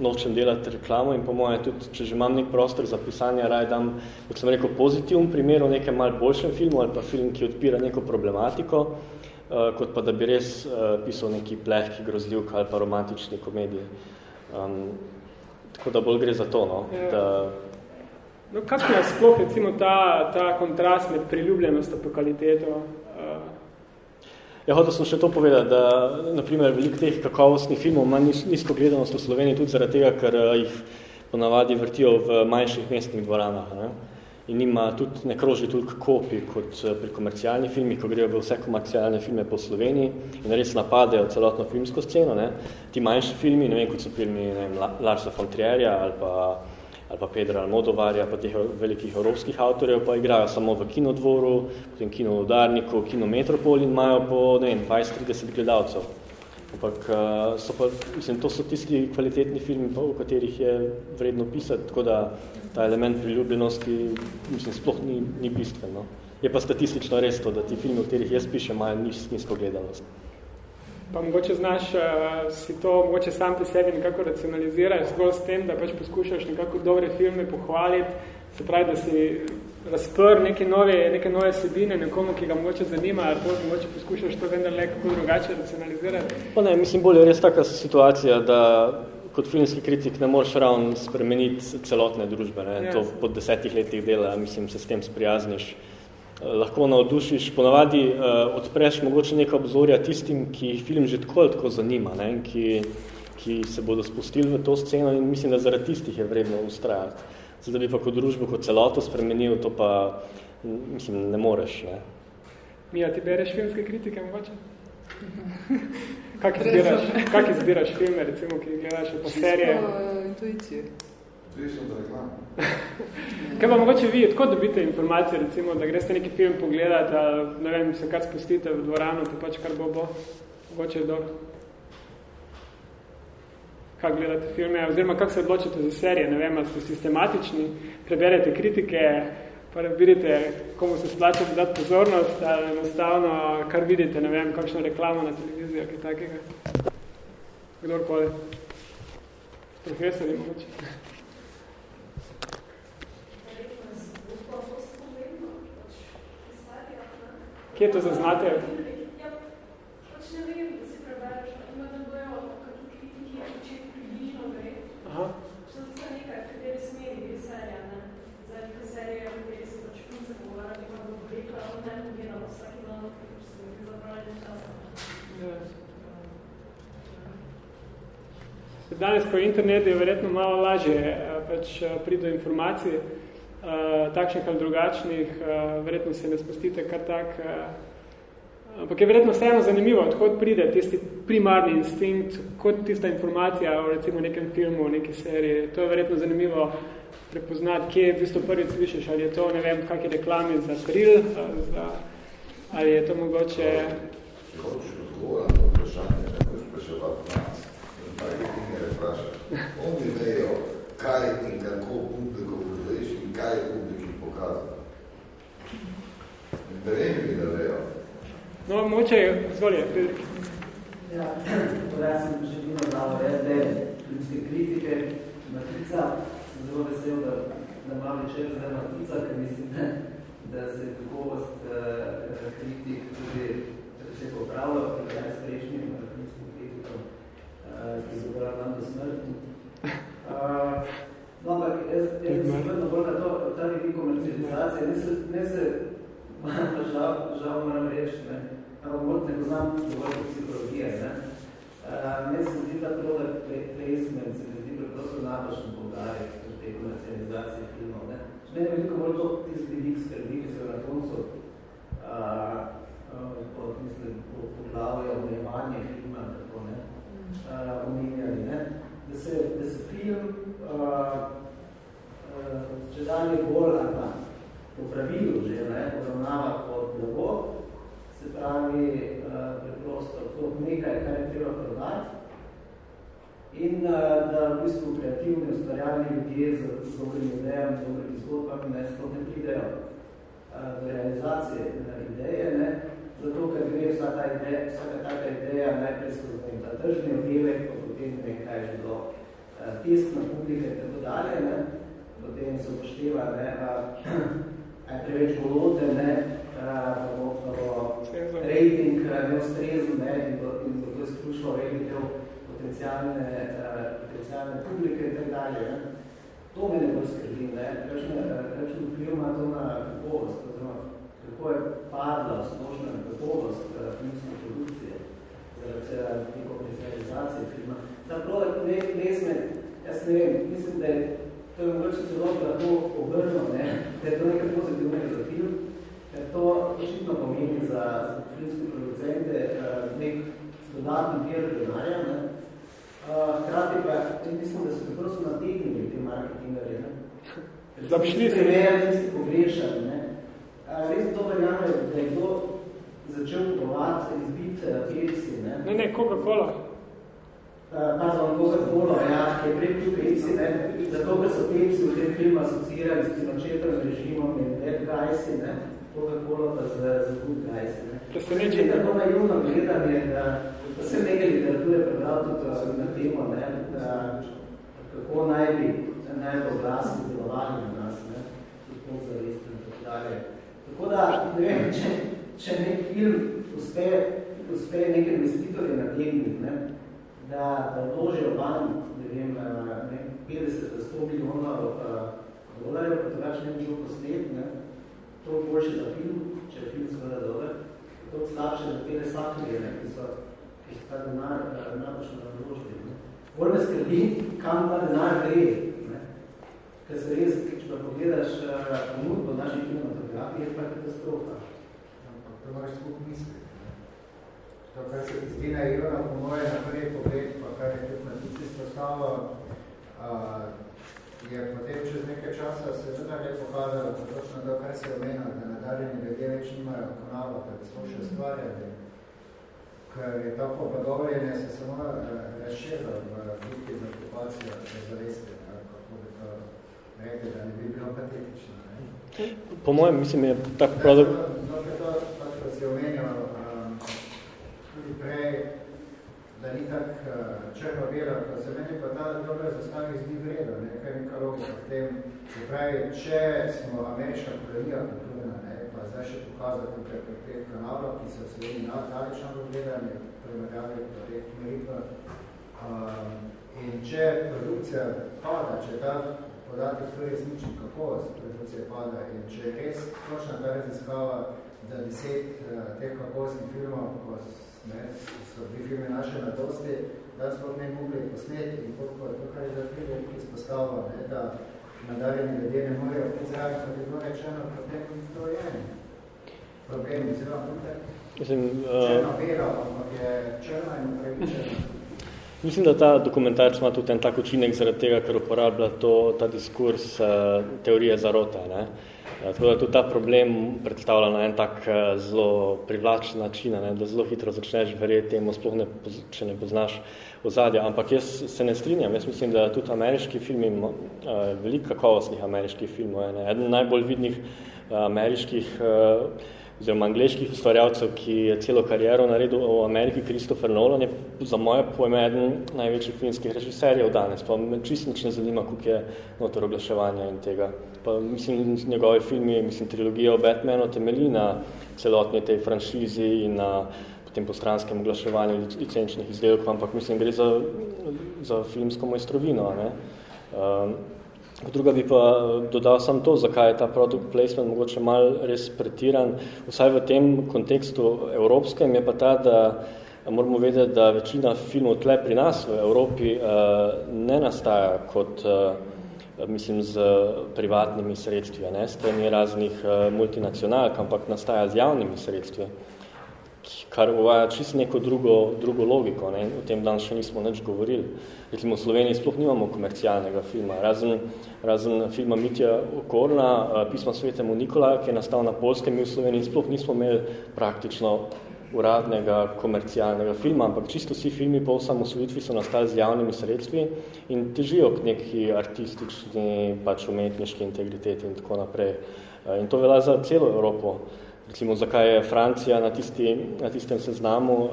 nočem delati reklamo in po moje tudi, če že imam nek prostor za pisanje, raj dam, kot sem rekel, pozitivn primer o nekem malo boljšem filmu ali pa film, ki odpira neko problematiko, uh, kot pa da bi res uh, pisal neki plehki grozljivk ali pa romantični komedije. Um, tako da bolj gre za to, no. Ja. Da, No, kako je sploh recimo ta, ta kontrast med priljubljenostjo po kvaliteto? Uh... Ja, hotel sem še to povedati, da naprimer veliko teh kakovostnih filmov ima nizko gledanost v Sloveniji tudi zaradi tega, ker jih ponavadi vrtijo v manjših mestnih dvoranah. Ne? In nima tudi ne kroži toliko kopij kot eh, pri komercialnih filmih, ko grejo v vse komercialne filme po Sloveniji in res napadejo celotno filmsko sceno. Ne. Ti manjši filmi, ne vem, kot so filmi ne vem, Larsa von Trierja ali pa, ali pa Pedra Almodovarja, pa teh velikih evropskih avtorjev, pa igrajo samo v kinodvoru, potem kino v Udarniku, kino Metropol in imajo po 20-30 gledalcev. Ampak eh, so pa, mislim, to so tisti kvalitetni filmi, pa, v katerih je vredno pisati, tako da ta element priljubljenosti mislim, sploh ni, ni bistven. No. Je pa statistično res to, da ti filmi, v katerih jaz pišem, imajo nizko gledanost. Pa mogoče znaš uh, si to mogoče sam pri sebi nekako racionaliziraš zgolj s tem, da pač poskušaš nekako dobre filme pohvaliti, se pravi, da si razpr neke nove, neke nove sebine nekomu, ki ga mogoče zanima, ali to mogoče poskušaš to vendar le kako drugače racionalizirati? Pa ne, mislim, bolje res taka situacija, da kot filmski kritik ne moreš ravno spremeniti celotne družbe. Ne? Ja. To po desetih letih dela, mislim, se s tem sprijazniš. Eh, lahko navdušiš, ponavadi uh, odpreš mogoče neka obzorja tistim, ki film že tako tako zanima, ne? Ki, ki se bodo spustili v to sceno in mislim, da zaradi tistih je vredno ustrajati. Zdaj, da bi pa kot družbo kot celoto spremenil, to pa mislim, ne moreš. Ne? Mija, ti bereš filmske kritike mogoče? <laughs> Kak izbiraš, kak izbiraš filme, recimo, ki gledaš po serije? Čisto intuicije. Za reklamo. <laughs> Kaj pa mogoče vi, tako dobite informacije, recimo, da greste neki film pogledati, ali ne vem, se kar spustite v dvorano, pa pač kar bo bo, mogoče je dobro. Kak gledate filme, oziroma kak se odločite za serije, ne vem, ali ste sistematični, preberete kritike, pa vidite, komu se splača dati pozornost, ali enostavno, kar vidite, ne vem, kakšno reklamo na televiziji, kaj takega. Kdorkoli. Profesori, mogoče. Kje to zaznate? Ja, pač ne vem, da si prebereš, ima da bojo, kakšni kritiki, če približno gre. Aha. Što se nekaj, v kateri smeri gre serija, ne? Zdaj, neka serija, v kateri se pač punce pogovarjati, pa bo rekla, on ne pogledala vsaki dan, ker se mi zapravljali časa. Danes po internetu je verjetno malo lažje pač priti do informacij. uh, takšnih ali drugačnih, verjetno se ne spustite kar tak. Ampak je verjetno vseeno zanimivo, odkot pride tisti primarni instinkt, kot tista informacija o recimo nekem filmu, neki seriji. To je verjetno zanimivo prepoznati, kje je tisto prvič slišiš, ali je to, ne vem, kakšne reklame za kril, za, ali je to mogoče... Če hočeš odgovora na vprašanje, ne boš spraševati nas, tako ti ne vprašaš. Oni vejo, kaj in kako publiko budeš in kaj je publiki pokazal. In verjemi mi, da vejo. No, moče, zvolje, Friedrich. Ja, torej jaz sem že bilo znalo SDS, filmske kritike, matrica, sem zelo vesel, da, da imam večer zdaj matrica, ker mislim, ne, da se je kakovost uh, kritik tudi se popravila, ker je s prejšnjim filmskim kritikom, uh, ki so bila tam do smrti. Uh, no, ampak jaz, jaz sem vedno bolj na to, ta vidik komercializacije, ne se, ne se <laughs> žal, žal moram reči, ne, bolj ne poznam dovolj psihologije, ne. Uh, ne se zdi ta product placement, se mi zdi preprosto napačno poudarjati v tej komercializaciji filmov, ne. Mene veliko bolj to tisti vidik skrbi, ki se na koncu uh, pod, mislim, po poglavje omejevanje filma, tako ne, uh, omenjali, ne, da se, da se film uh, uh, če dalje bolj ali pa po pravilu že ne, obravnava kot blago, se pravi uh, preprosto kot nekaj, kar je treba prodati in uh, da v bistvu kreativni, ustvarjalni ljudje z, dobrimi idejami, z dobrimi zgodbami ne, sploh ne pridejo uh, realizacije na ideje, ne, zato ker gre vsa ta ideja, vsaka taka ideja najprej skozi ta tržni oddelek, pa potem ne kaj že do uh, testna publike in tako dalje, ne, potem se upošteva, ne, uh, <clears throat> preveč golote, ne, uh, rating neustrezen, ne, in bo, in bo to izključno velik del potencijalne, uh, potencijalne publike in tako dalje. Ne. To me ne bo skrbi, ne, kakšen vpliv ima to na kakovost, oziroma kako je padla splošna kakovost filmske produkcije zaradi te komercializacije filma. Ta product placement, jaz ne vem, mislim, da je to je mogoče celo lahko obrno, ne, da je to nekaj pozitivnega za film, to očitno pomeni za, za filmske producente uh, nek dodatni vir denarja, ne. Uh, hkrati pa, mislim, da so preprosto nategnili te marketingarje, ne. Zapišli se. Primer, tisti pogrešali, ne. Uh, res to verjame, da je kdo začel provati izbiti uh, Pepsi, ne. Ne, ne, Coca-Cola. Pardon, Coca-Cola, ja, ki je prej bil Pepsi, ne, zato, ker so Pepsi v tem filmu asocirali s Pinochetovim režimom in Bad Guysi, ne, Coca-Cola pa z, z Good Guysi, ne. Presenečen. Je tako naivno gledanje, da, da sem nekaj literature prebral tudi na temo, ne, da, kako naj bi najbolj glasni delovali na nas, ne, tudi podzavesti in tako dalje. Tako da, ne vem, če, če nek film uspe, uspe neke investitorje nategniti, ne, da, da vložijo van, ne vem, ne, 50-100 milijonov uh, dolarjev, pa to več ne bi bilo posnet, ne, to boljše za film, če je film seveda dober, to slabše za tele sakrije, ne, ki so, ki ta denar napočno vložili. Bolj me skrbi, kam ta denar gre, ne, ker se res, če pa pogledaš uh, ponudbo naših kinematografij, je pa katastrofa. Ampak to moraš skupaj misliti. To, kar se zdi naivno, po moje naprej pogled, pa kar je tudi na tisti izpostavilo, uh, je potem čez nekaj časa se vendarle pokazalo, da točno to, kar se je omenilo, da nadaljeni ljudje več nimajo kanala, da smo še stvarjali. Ker je to pogovorjenje se samo uh, razširilo v bitki za okupacijo, da zaveste, kako bi to rekli, da ne bi bilo patetično. Ne? Po mojem, mislim, je tak produkt... No, to, pač, ko si omenjal, tudi prej, da ni tak uh, črno-bela, pa se meni pa ta dobra zastavi zdi vredo, nekaj neka logika v tem, se pravi, če smo ameriška kolonija kulturna, ne, pa zdaj še pokazati tukaj pri teh kanalov, ki so v Sloveniji nalično gledani, primerjavi po teh meritvah, um, in če produkcija pada, če ta podatek to resnični kakovost produkcije pada in če je res točna ta raziskava, da deset uh, teh kakovostnih filmov, ko ne, so bili filmi naše mladosti, da smo ne mogli posneti in koliko je to, kar je za film izpostavilo, ne, da nadarjeni ljudje ne morejo pozdravi, pa bi bilo rečeno, problem to je. Problem je zelo Mislim, uh, črno-belo, ampak je črno in upravičeno. Mislim, da ta dokumentarč ima tudi en tak učinek zaradi tega, ker uporablja to, ta diskurs uh, teorije zarote. Ne? Uh, tako da tudi ta problem predstavlja na en tak uh, zelo privlačen način, ne? da zelo hitro začneš verjeti temu, sploh ne, če ne poznaš ozadja. Ampak jaz se ne strinjam. Jaz mislim, da tudi ameriški filmi, uh, veliko kakovostnih ameriških filmov, ne? eden najbolj vidnih uh, ameriških uh, oziroma angliških ustvarjalcev, ki je celo kariero naredil v Ameriki, Christopher Nolan, je za moje pojme eden največjih filmskih režiserjev danes. Pa me čisto ne zanima, koliko je notor oglaševanja in tega. Pa mislim, njegove filmi, mislim, trilogija o Batmanu temelji na celotni tej franšizi in na potem postranskem oglaševanju licenčnih izdelkov, ampak mislim, gre za, za filmsko mojstrovino. Ne? Um, Druga bi pa eh, dodal sam to, zakaj je ta product placement mogoče mal res pretiran. Vsaj v tem kontekstu evropskem je pa ta, da moramo vedeti, da večina filmov tle pri nas v Evropi uh, ne nastaja kot, uh, mislim, z privatnimi sredstvi, ne, s temi raznih uh, multinacionalk, ampak nastaja z javnimi sredstvi kar uvaja čisto neko drugo, drugo logiko. Ne? O tem danes še nismo nič govorili. Recimo, v Sloveniji sploh nimamo komercialnega filma. Razen, razen filma Mitja Okorna, eh, pisma svetemu Nikola, ki je nastal na Polskem, mi v Sloveniji sploh nismo imeli praktično uradnega komercialnega filma, ampak čisto vsi filmi po osamosvojitvi so nastali z javnimi sredstvi in težijo k neki artistični, pač umetniški integriteti in tako naprej. Eh, in to velja za celo Evropo recimo, zakaj je Francija na, tisti, na tistem seznamu uh,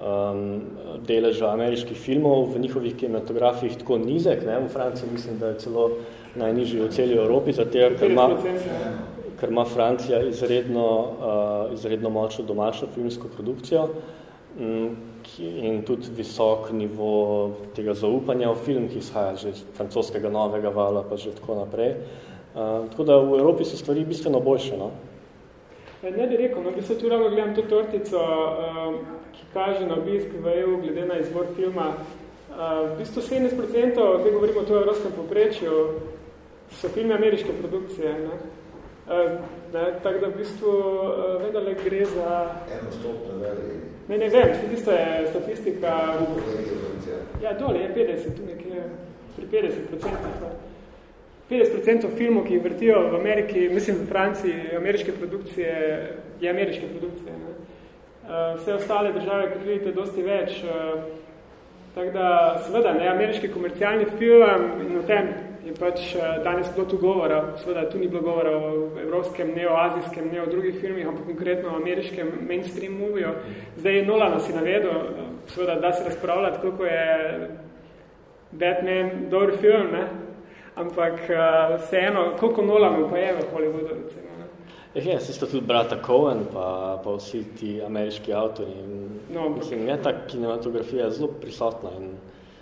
um, deleža ameriških filmov v njihovih kinematografih tako nizek. Ne? V Franciji mislim, da je celo najnižji v celi Evropi, zato ker ima, ker ima Francija izredno, uh, izredno močno domačo filmsko produkcijo um, in tudi visok nivo tega zaupanja v film, ki izhaja že iz francoskega novega vala, pa že tako naprej. Uh, tako da v Evropi so stvari bistveno boljše. No? Ja, ne bi rekel, no, bi se tu ravno gledam to tortico, uh, ki kaže na obisk v EU, glede na izbor filma. Uh, v bistvu 70%, zdaj govorimo o to evropskem poprečju, so filme ameriške produkcije. Ne? Uh, ne, tako da v bistvu uh, vedele gre za... Eno stopno veli. Ne, ne vem, tisto je statistika... Ja, dole je 50, tu nekje pri 50%. 50% filmov, ki vrtijo v Ameriki, mislim v Franciji, ameriške produkcije, je ameriške produkcije. Ne? Eh, vse ostale države, kot vidite, dosti več. Eh, tako da, seveda, ne, ameriški komercialni film in o tem je pač eh, danes bilo tu govora, seveda tu ni bilo govora o evropskem, ne o azijskem, ne o drugih filmih, ampak konkretno o ameriškem mainstream moviju. Zdaj je Nolan si navedel, seveda, da se razpravljati, koliko je Batman dober film, ne? Ampak uh, vseeno, koliko Nolanu pa je v Hollywoodu, recimo. Eh, ja, se sta tudi brata Cohen, pa, pa vsi ti ameriški avtori. No, mislim, je ta kinematografija zelo prisotna. In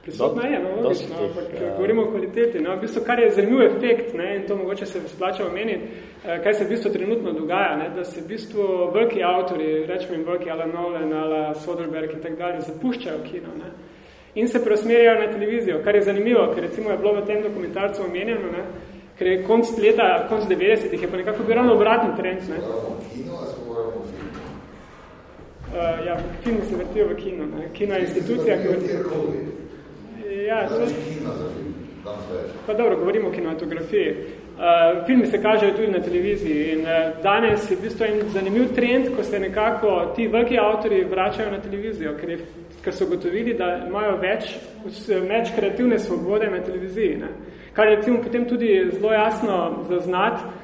prisotna je, no, logično, ampak uh, govorimo o kvaliteti. No, v bistvu, kar je zanimiv efekt, ne, in to mogoče se splača omeniti, uh, kaj se v bistvu trenutno dogaja, ne, da se v bistvu veliki avtori, rečemo jim veliki Alan Nolan, Alan Soderbergh in tak dalje, zapuščajo kino. Ne. In se preusmerjajo na televizijo, kar je zanimivo, ker recimo je bilo v tem dokumentarcu omenjeno, ne, ker je konc leta, konc 90-ih, je pa nekako bil ravno obratni trend. Ne. Uh, ja, film se vrtijo v kino. Ne. Kino je institucija, ki vrtijo. Ja, to... Pa dobro, govorimo o kinematografiji. Uh, filmi se kažejo tudi na televiziji in uh, danes je v bistvu en zanimiv trend, ko se nekako ti veliki avtori vračajo na televizijo, ker je ker so gotovili, da imajo več, več kreativne svobode na televiziji. Ne? Kar je recimo potem tudi zelo jasno zaznati,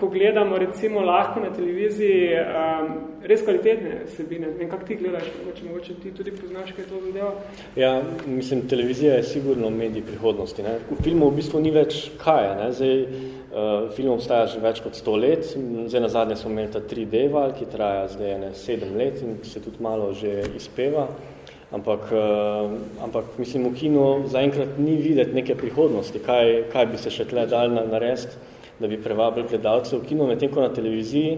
ko gledamo recimo lahko na televiziji um, res kvalitetne sebine. Vem, kak ti gledaš, mogoče, mogoče ti tudi poznaš, kaj je to zadevo? Ja, mislim, televizija je sigurno medij prihodnosti. Ne? V filmu v bistvu ni več kaj. Ne? Zdaj, uh, film obstaja že več kot sto let. Zdaj na zadnje smo imeli ta 3D-val, ki traja zdaj ene sedem let in se tudi malo že izpeva. Uh, ampak mislim, v kinu zaenkrat ni videti neke prihodnosti, kaj, kaj bi se še tle dal narediti, da bi prevabili gledalce v kinu, medtem ko na televiziji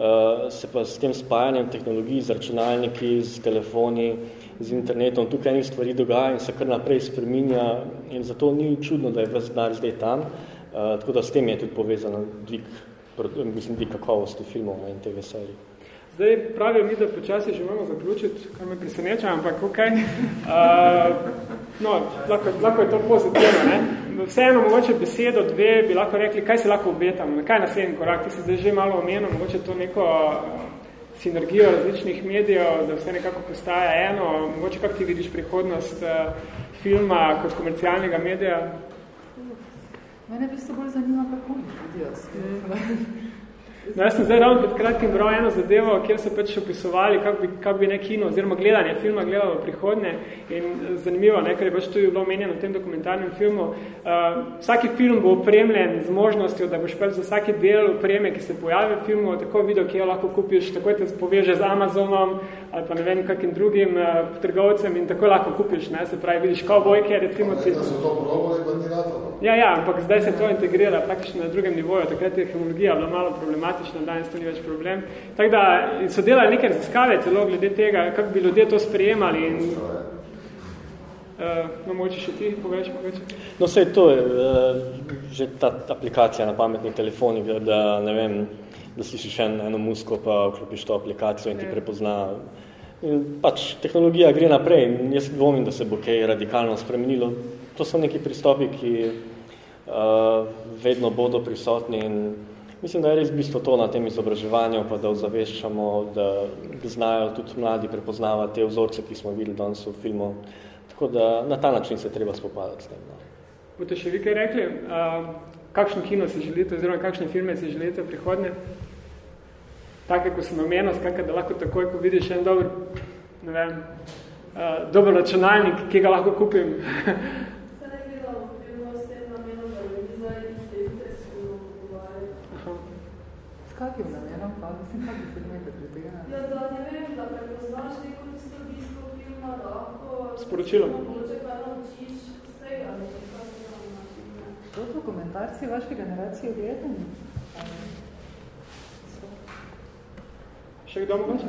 uh, se pa s tem spajanjem tehnologij z računalniki, z telefoni, z internetom, tukaj enih stvari dogaja in se kar naprej spreminja in zato ni čudno, da je ves denar zdaj tam, uh, tako da s tem je tudi povezano dvig, mislim, dvig kakovosti filmov in TV serij. Zdaj pravijo mi, da počasi že imamo zaključiti, kar me preseneča, ampak ok. <laughs> Uh, no, lahko, lahko je to pozitivno. Ne? Vseeno, mogoče besedo, dve, bi lahko rekli, kaj se lahko obetamo, kaj je naslednji korak, ti si zdaj že malo omenil, mogoče to neko sinergijo različnih medijev, da vse nekako postaja eno, mogoče kako ti vidiš prihodnost uh, filma kot komercialnega medija? Mene bi se bolj zanima, kako vidijo s No, jaz sem zdaj ravno pred kratkim bral eno zadevo, kjer so pač opisovali, kako bi, kak bi ne kino oziroma gledanje filma gledalo v prihodnje in zanimivo, ne, ker je pač tudi bilo omenjeno v tem dokumentarnem filmu. Uh, vsaki film bo opremljen z možnostjo, da boš pač za vsaki del opreme, ki se pojavi v filmu, tako video, ki jo lahko kupiš, tako te poveže z Amazonom ali pa ne vem kakim drugim uh, trgovcem in tako lahko kupiš, ne, se pravi, vidiš kovbojke, recimo ti... Probali ventilator. Ja, ja, ampak zdaj se to integrira praktično na drugem nivoju, takrat je tehnologija bila malo problematična problematično, danes to ni več problem. Tako da so delali neke raziskave celo glede tega, kako bi ljudje to sprejemali in Uh, no, moče še ti poveč, poveč. No, vse to je uh, že ta aplikacija na pametnih telefonih, da, ne vem, da slišiš en, eno musko, pa vklopiš to aplikacijo in ti ja. prepozna. In pač tehnologija gre naprej in jaz dvomim, da se bo kaj radikalno spremenilo. To so neki pristopi, ki uh, vedno bodo prisotni in Mislim, da je res bistvo to na tem izobraževanju, pa da ozaveščamo, da znajo tudi mladi prepoznavati te vzorce, ki smo videli danes v filmu. Tako da na ta način se treba spopadati s tem. No. Bote še vi kaj rekli? Uh, kakšno kino si želite, oziroma kakšne filme si želite v prihodnje? Take, ko sem omenil, skratka, da lahko takoj, ko vidiš en dober, ne vem, uh, dober računalnik, ki ga lahko kupim, <laughs> Sporočilo. To dokumentarci vaše generacije gledani? Še kdo mogoče?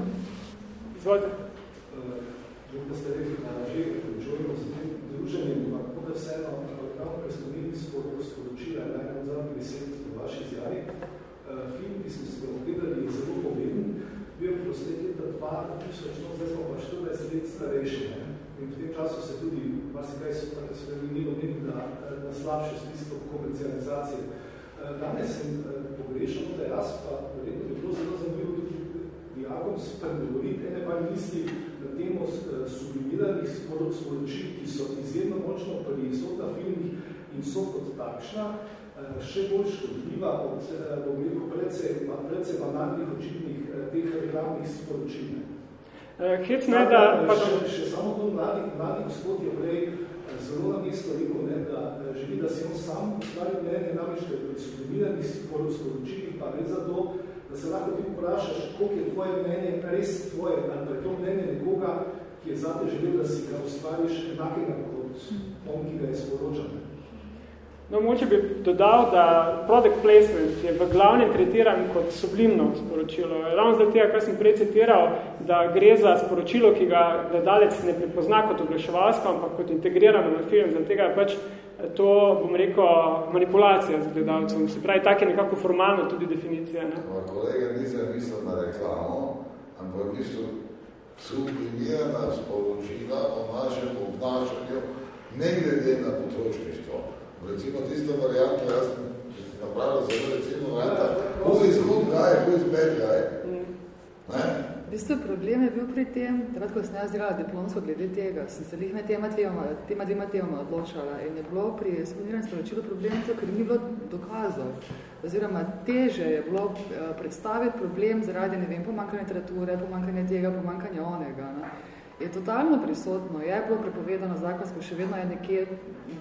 Izvolite. Uh, pa ste rekli, da že čujemo s tem druženjem, ampak da vseeno, ravno ker smo bili sporočila, najmanj zadnji besed v vaši izjavi, uh, film, ki smo se ga ogledali, je zelo pomemben, bil prostet leta 2000, no, zdaj smo pa 14 let starejši. Ne? In v tem času se tudi, vasi kaj so tako spremenilo, nek na, na slabše smislo komercializacije. Uh, danes sem uh, pogrešal, da jaz pa verjetno bi bilo zelo zanimivo tudi diagom spregovoriti ene pa misli na temo sublimiranih sporočil, ki so izjemno močno prisotna v filmih in so kot takšna, Eh, še bolj škodljiva od eh, predvsej, predvsej banalnih očitnih eh, teh reklamnih sporočil. Hec ne, da... Pa še, še samo to mladi, mladi gospod je prej zelo na mesto rekel, ne, da želi, da si on sam ustvari mnenje, namreč, da je pri sublimiranih sporočilih pa gre za to, da se lahko ti vprašaš, koliko je tvoje mnenje res tvoje, ali pa je to mnenje nekoga, ki je zate želel, da si ga ustvariš enakega kot on, ki ga je sporočal. No, moče bi dodal, da product placement je v glavnem tretiran kot sublimno sporočilo. Ravno zaradi tega, kar sem prej citiral, da gre za sporočilo, ki ga gledalec ne prepozna kot oglaševalsko, ampak kot integrirano na film. Zaradi tega je pač to, bom rekel, manipulacija z gledalcem. Se pravi, tak je nekako formalno tudi definicija. Ne? Kolega, nisem mislil na reklamo, ampak mislil sublimirana sporočila o našem obnašanju, ne glede na potrošništvo recimo tisto varianto, jaz napravil zelo recimo varianta, who is good guy, who is bad guy. Ne? V bistvu problem je bil pri tem, takrat, ko sem jaz delala diplomsko glede tega, sem se lih med tema dvema, tema dvema temama odločala in je bilo pri spomniranju sporočilu problem to, ker ni bilo dokazov. Oziroma, teže je bilo uh, predstaviti problem zaradi, ne vem, pomankanja literature, pomankanja tega, pomankanja onega. Ne? Je totalno prisotno, je bilo prepovedano zakonsko, še vedno je nekje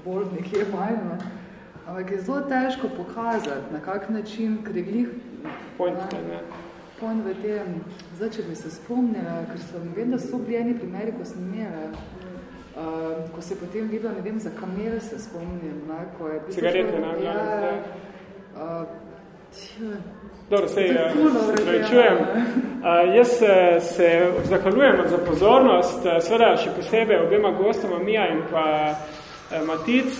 bolj, nekje manj, ne? ampak je zelo težko pokazati, na kak način, ker je glih point, point v tem. Zdaj, če bi se spomnila, ker so, vem, da so bili eni primeri, ko sem imela, uh, ko se potem videla, ne vem, za kamere se spomnim, ne? ko je... Cigarete, ne? Ja, ja. Uh, Dobro, sej, ja, se čujem. jaz se, se zahvaljujem za pozornost, seveda še posebej obema gostoma Mija in pa Matic,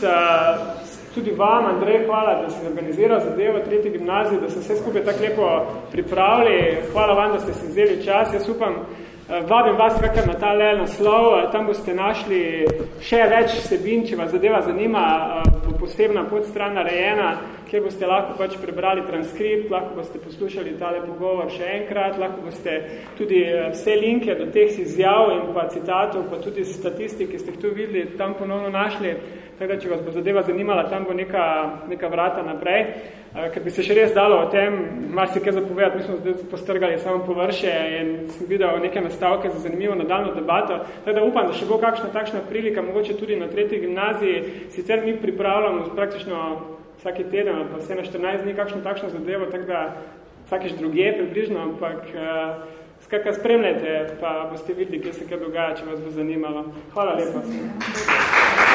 tudi vam, Andrej, hvala, da ste organiziral zadevo tretji gimnaziji, da ste vse skupaj tako lepo pripravili, hvala vam, da ste si vzeli čas, jaz upam, Eh, vabim vas kakor na ta le naslov, eh, tam boste našli še več sebin, če vas zadeva zanima, eh, posebna podstran narejena, kjer boste lahko pač prebrali transkript, lahko boste poslušali tale pogovor še enkrat, lahko boste tudi vse linke do teh izjav in pa citatov, pa tudi statistik, ki ste jih tu videli, tam ponovno našli, tako da če vas bo zadeva zanimala, tam bo neka, neka vrata naprej. Eh, ker bi se še res dalo o tem mar se kaj zapovedati, mi smo zdaj postrgali samo površje in sem videl neke nastavke za zanimivo nadaljno debato, tako da upam, da še bo kakšna takšna prilika, mogoče tudi na tretji gimnaziji, sicer mi pripravljamo praktično vsaki teden pa vse na 14 dni kakšno takšno zadevo, tako da vsakež druge približno, ampak uh, skakaj spremljajte, pa boste videli, kje se kaj dogaja, če vas bo zanimalo. Hvala lepa.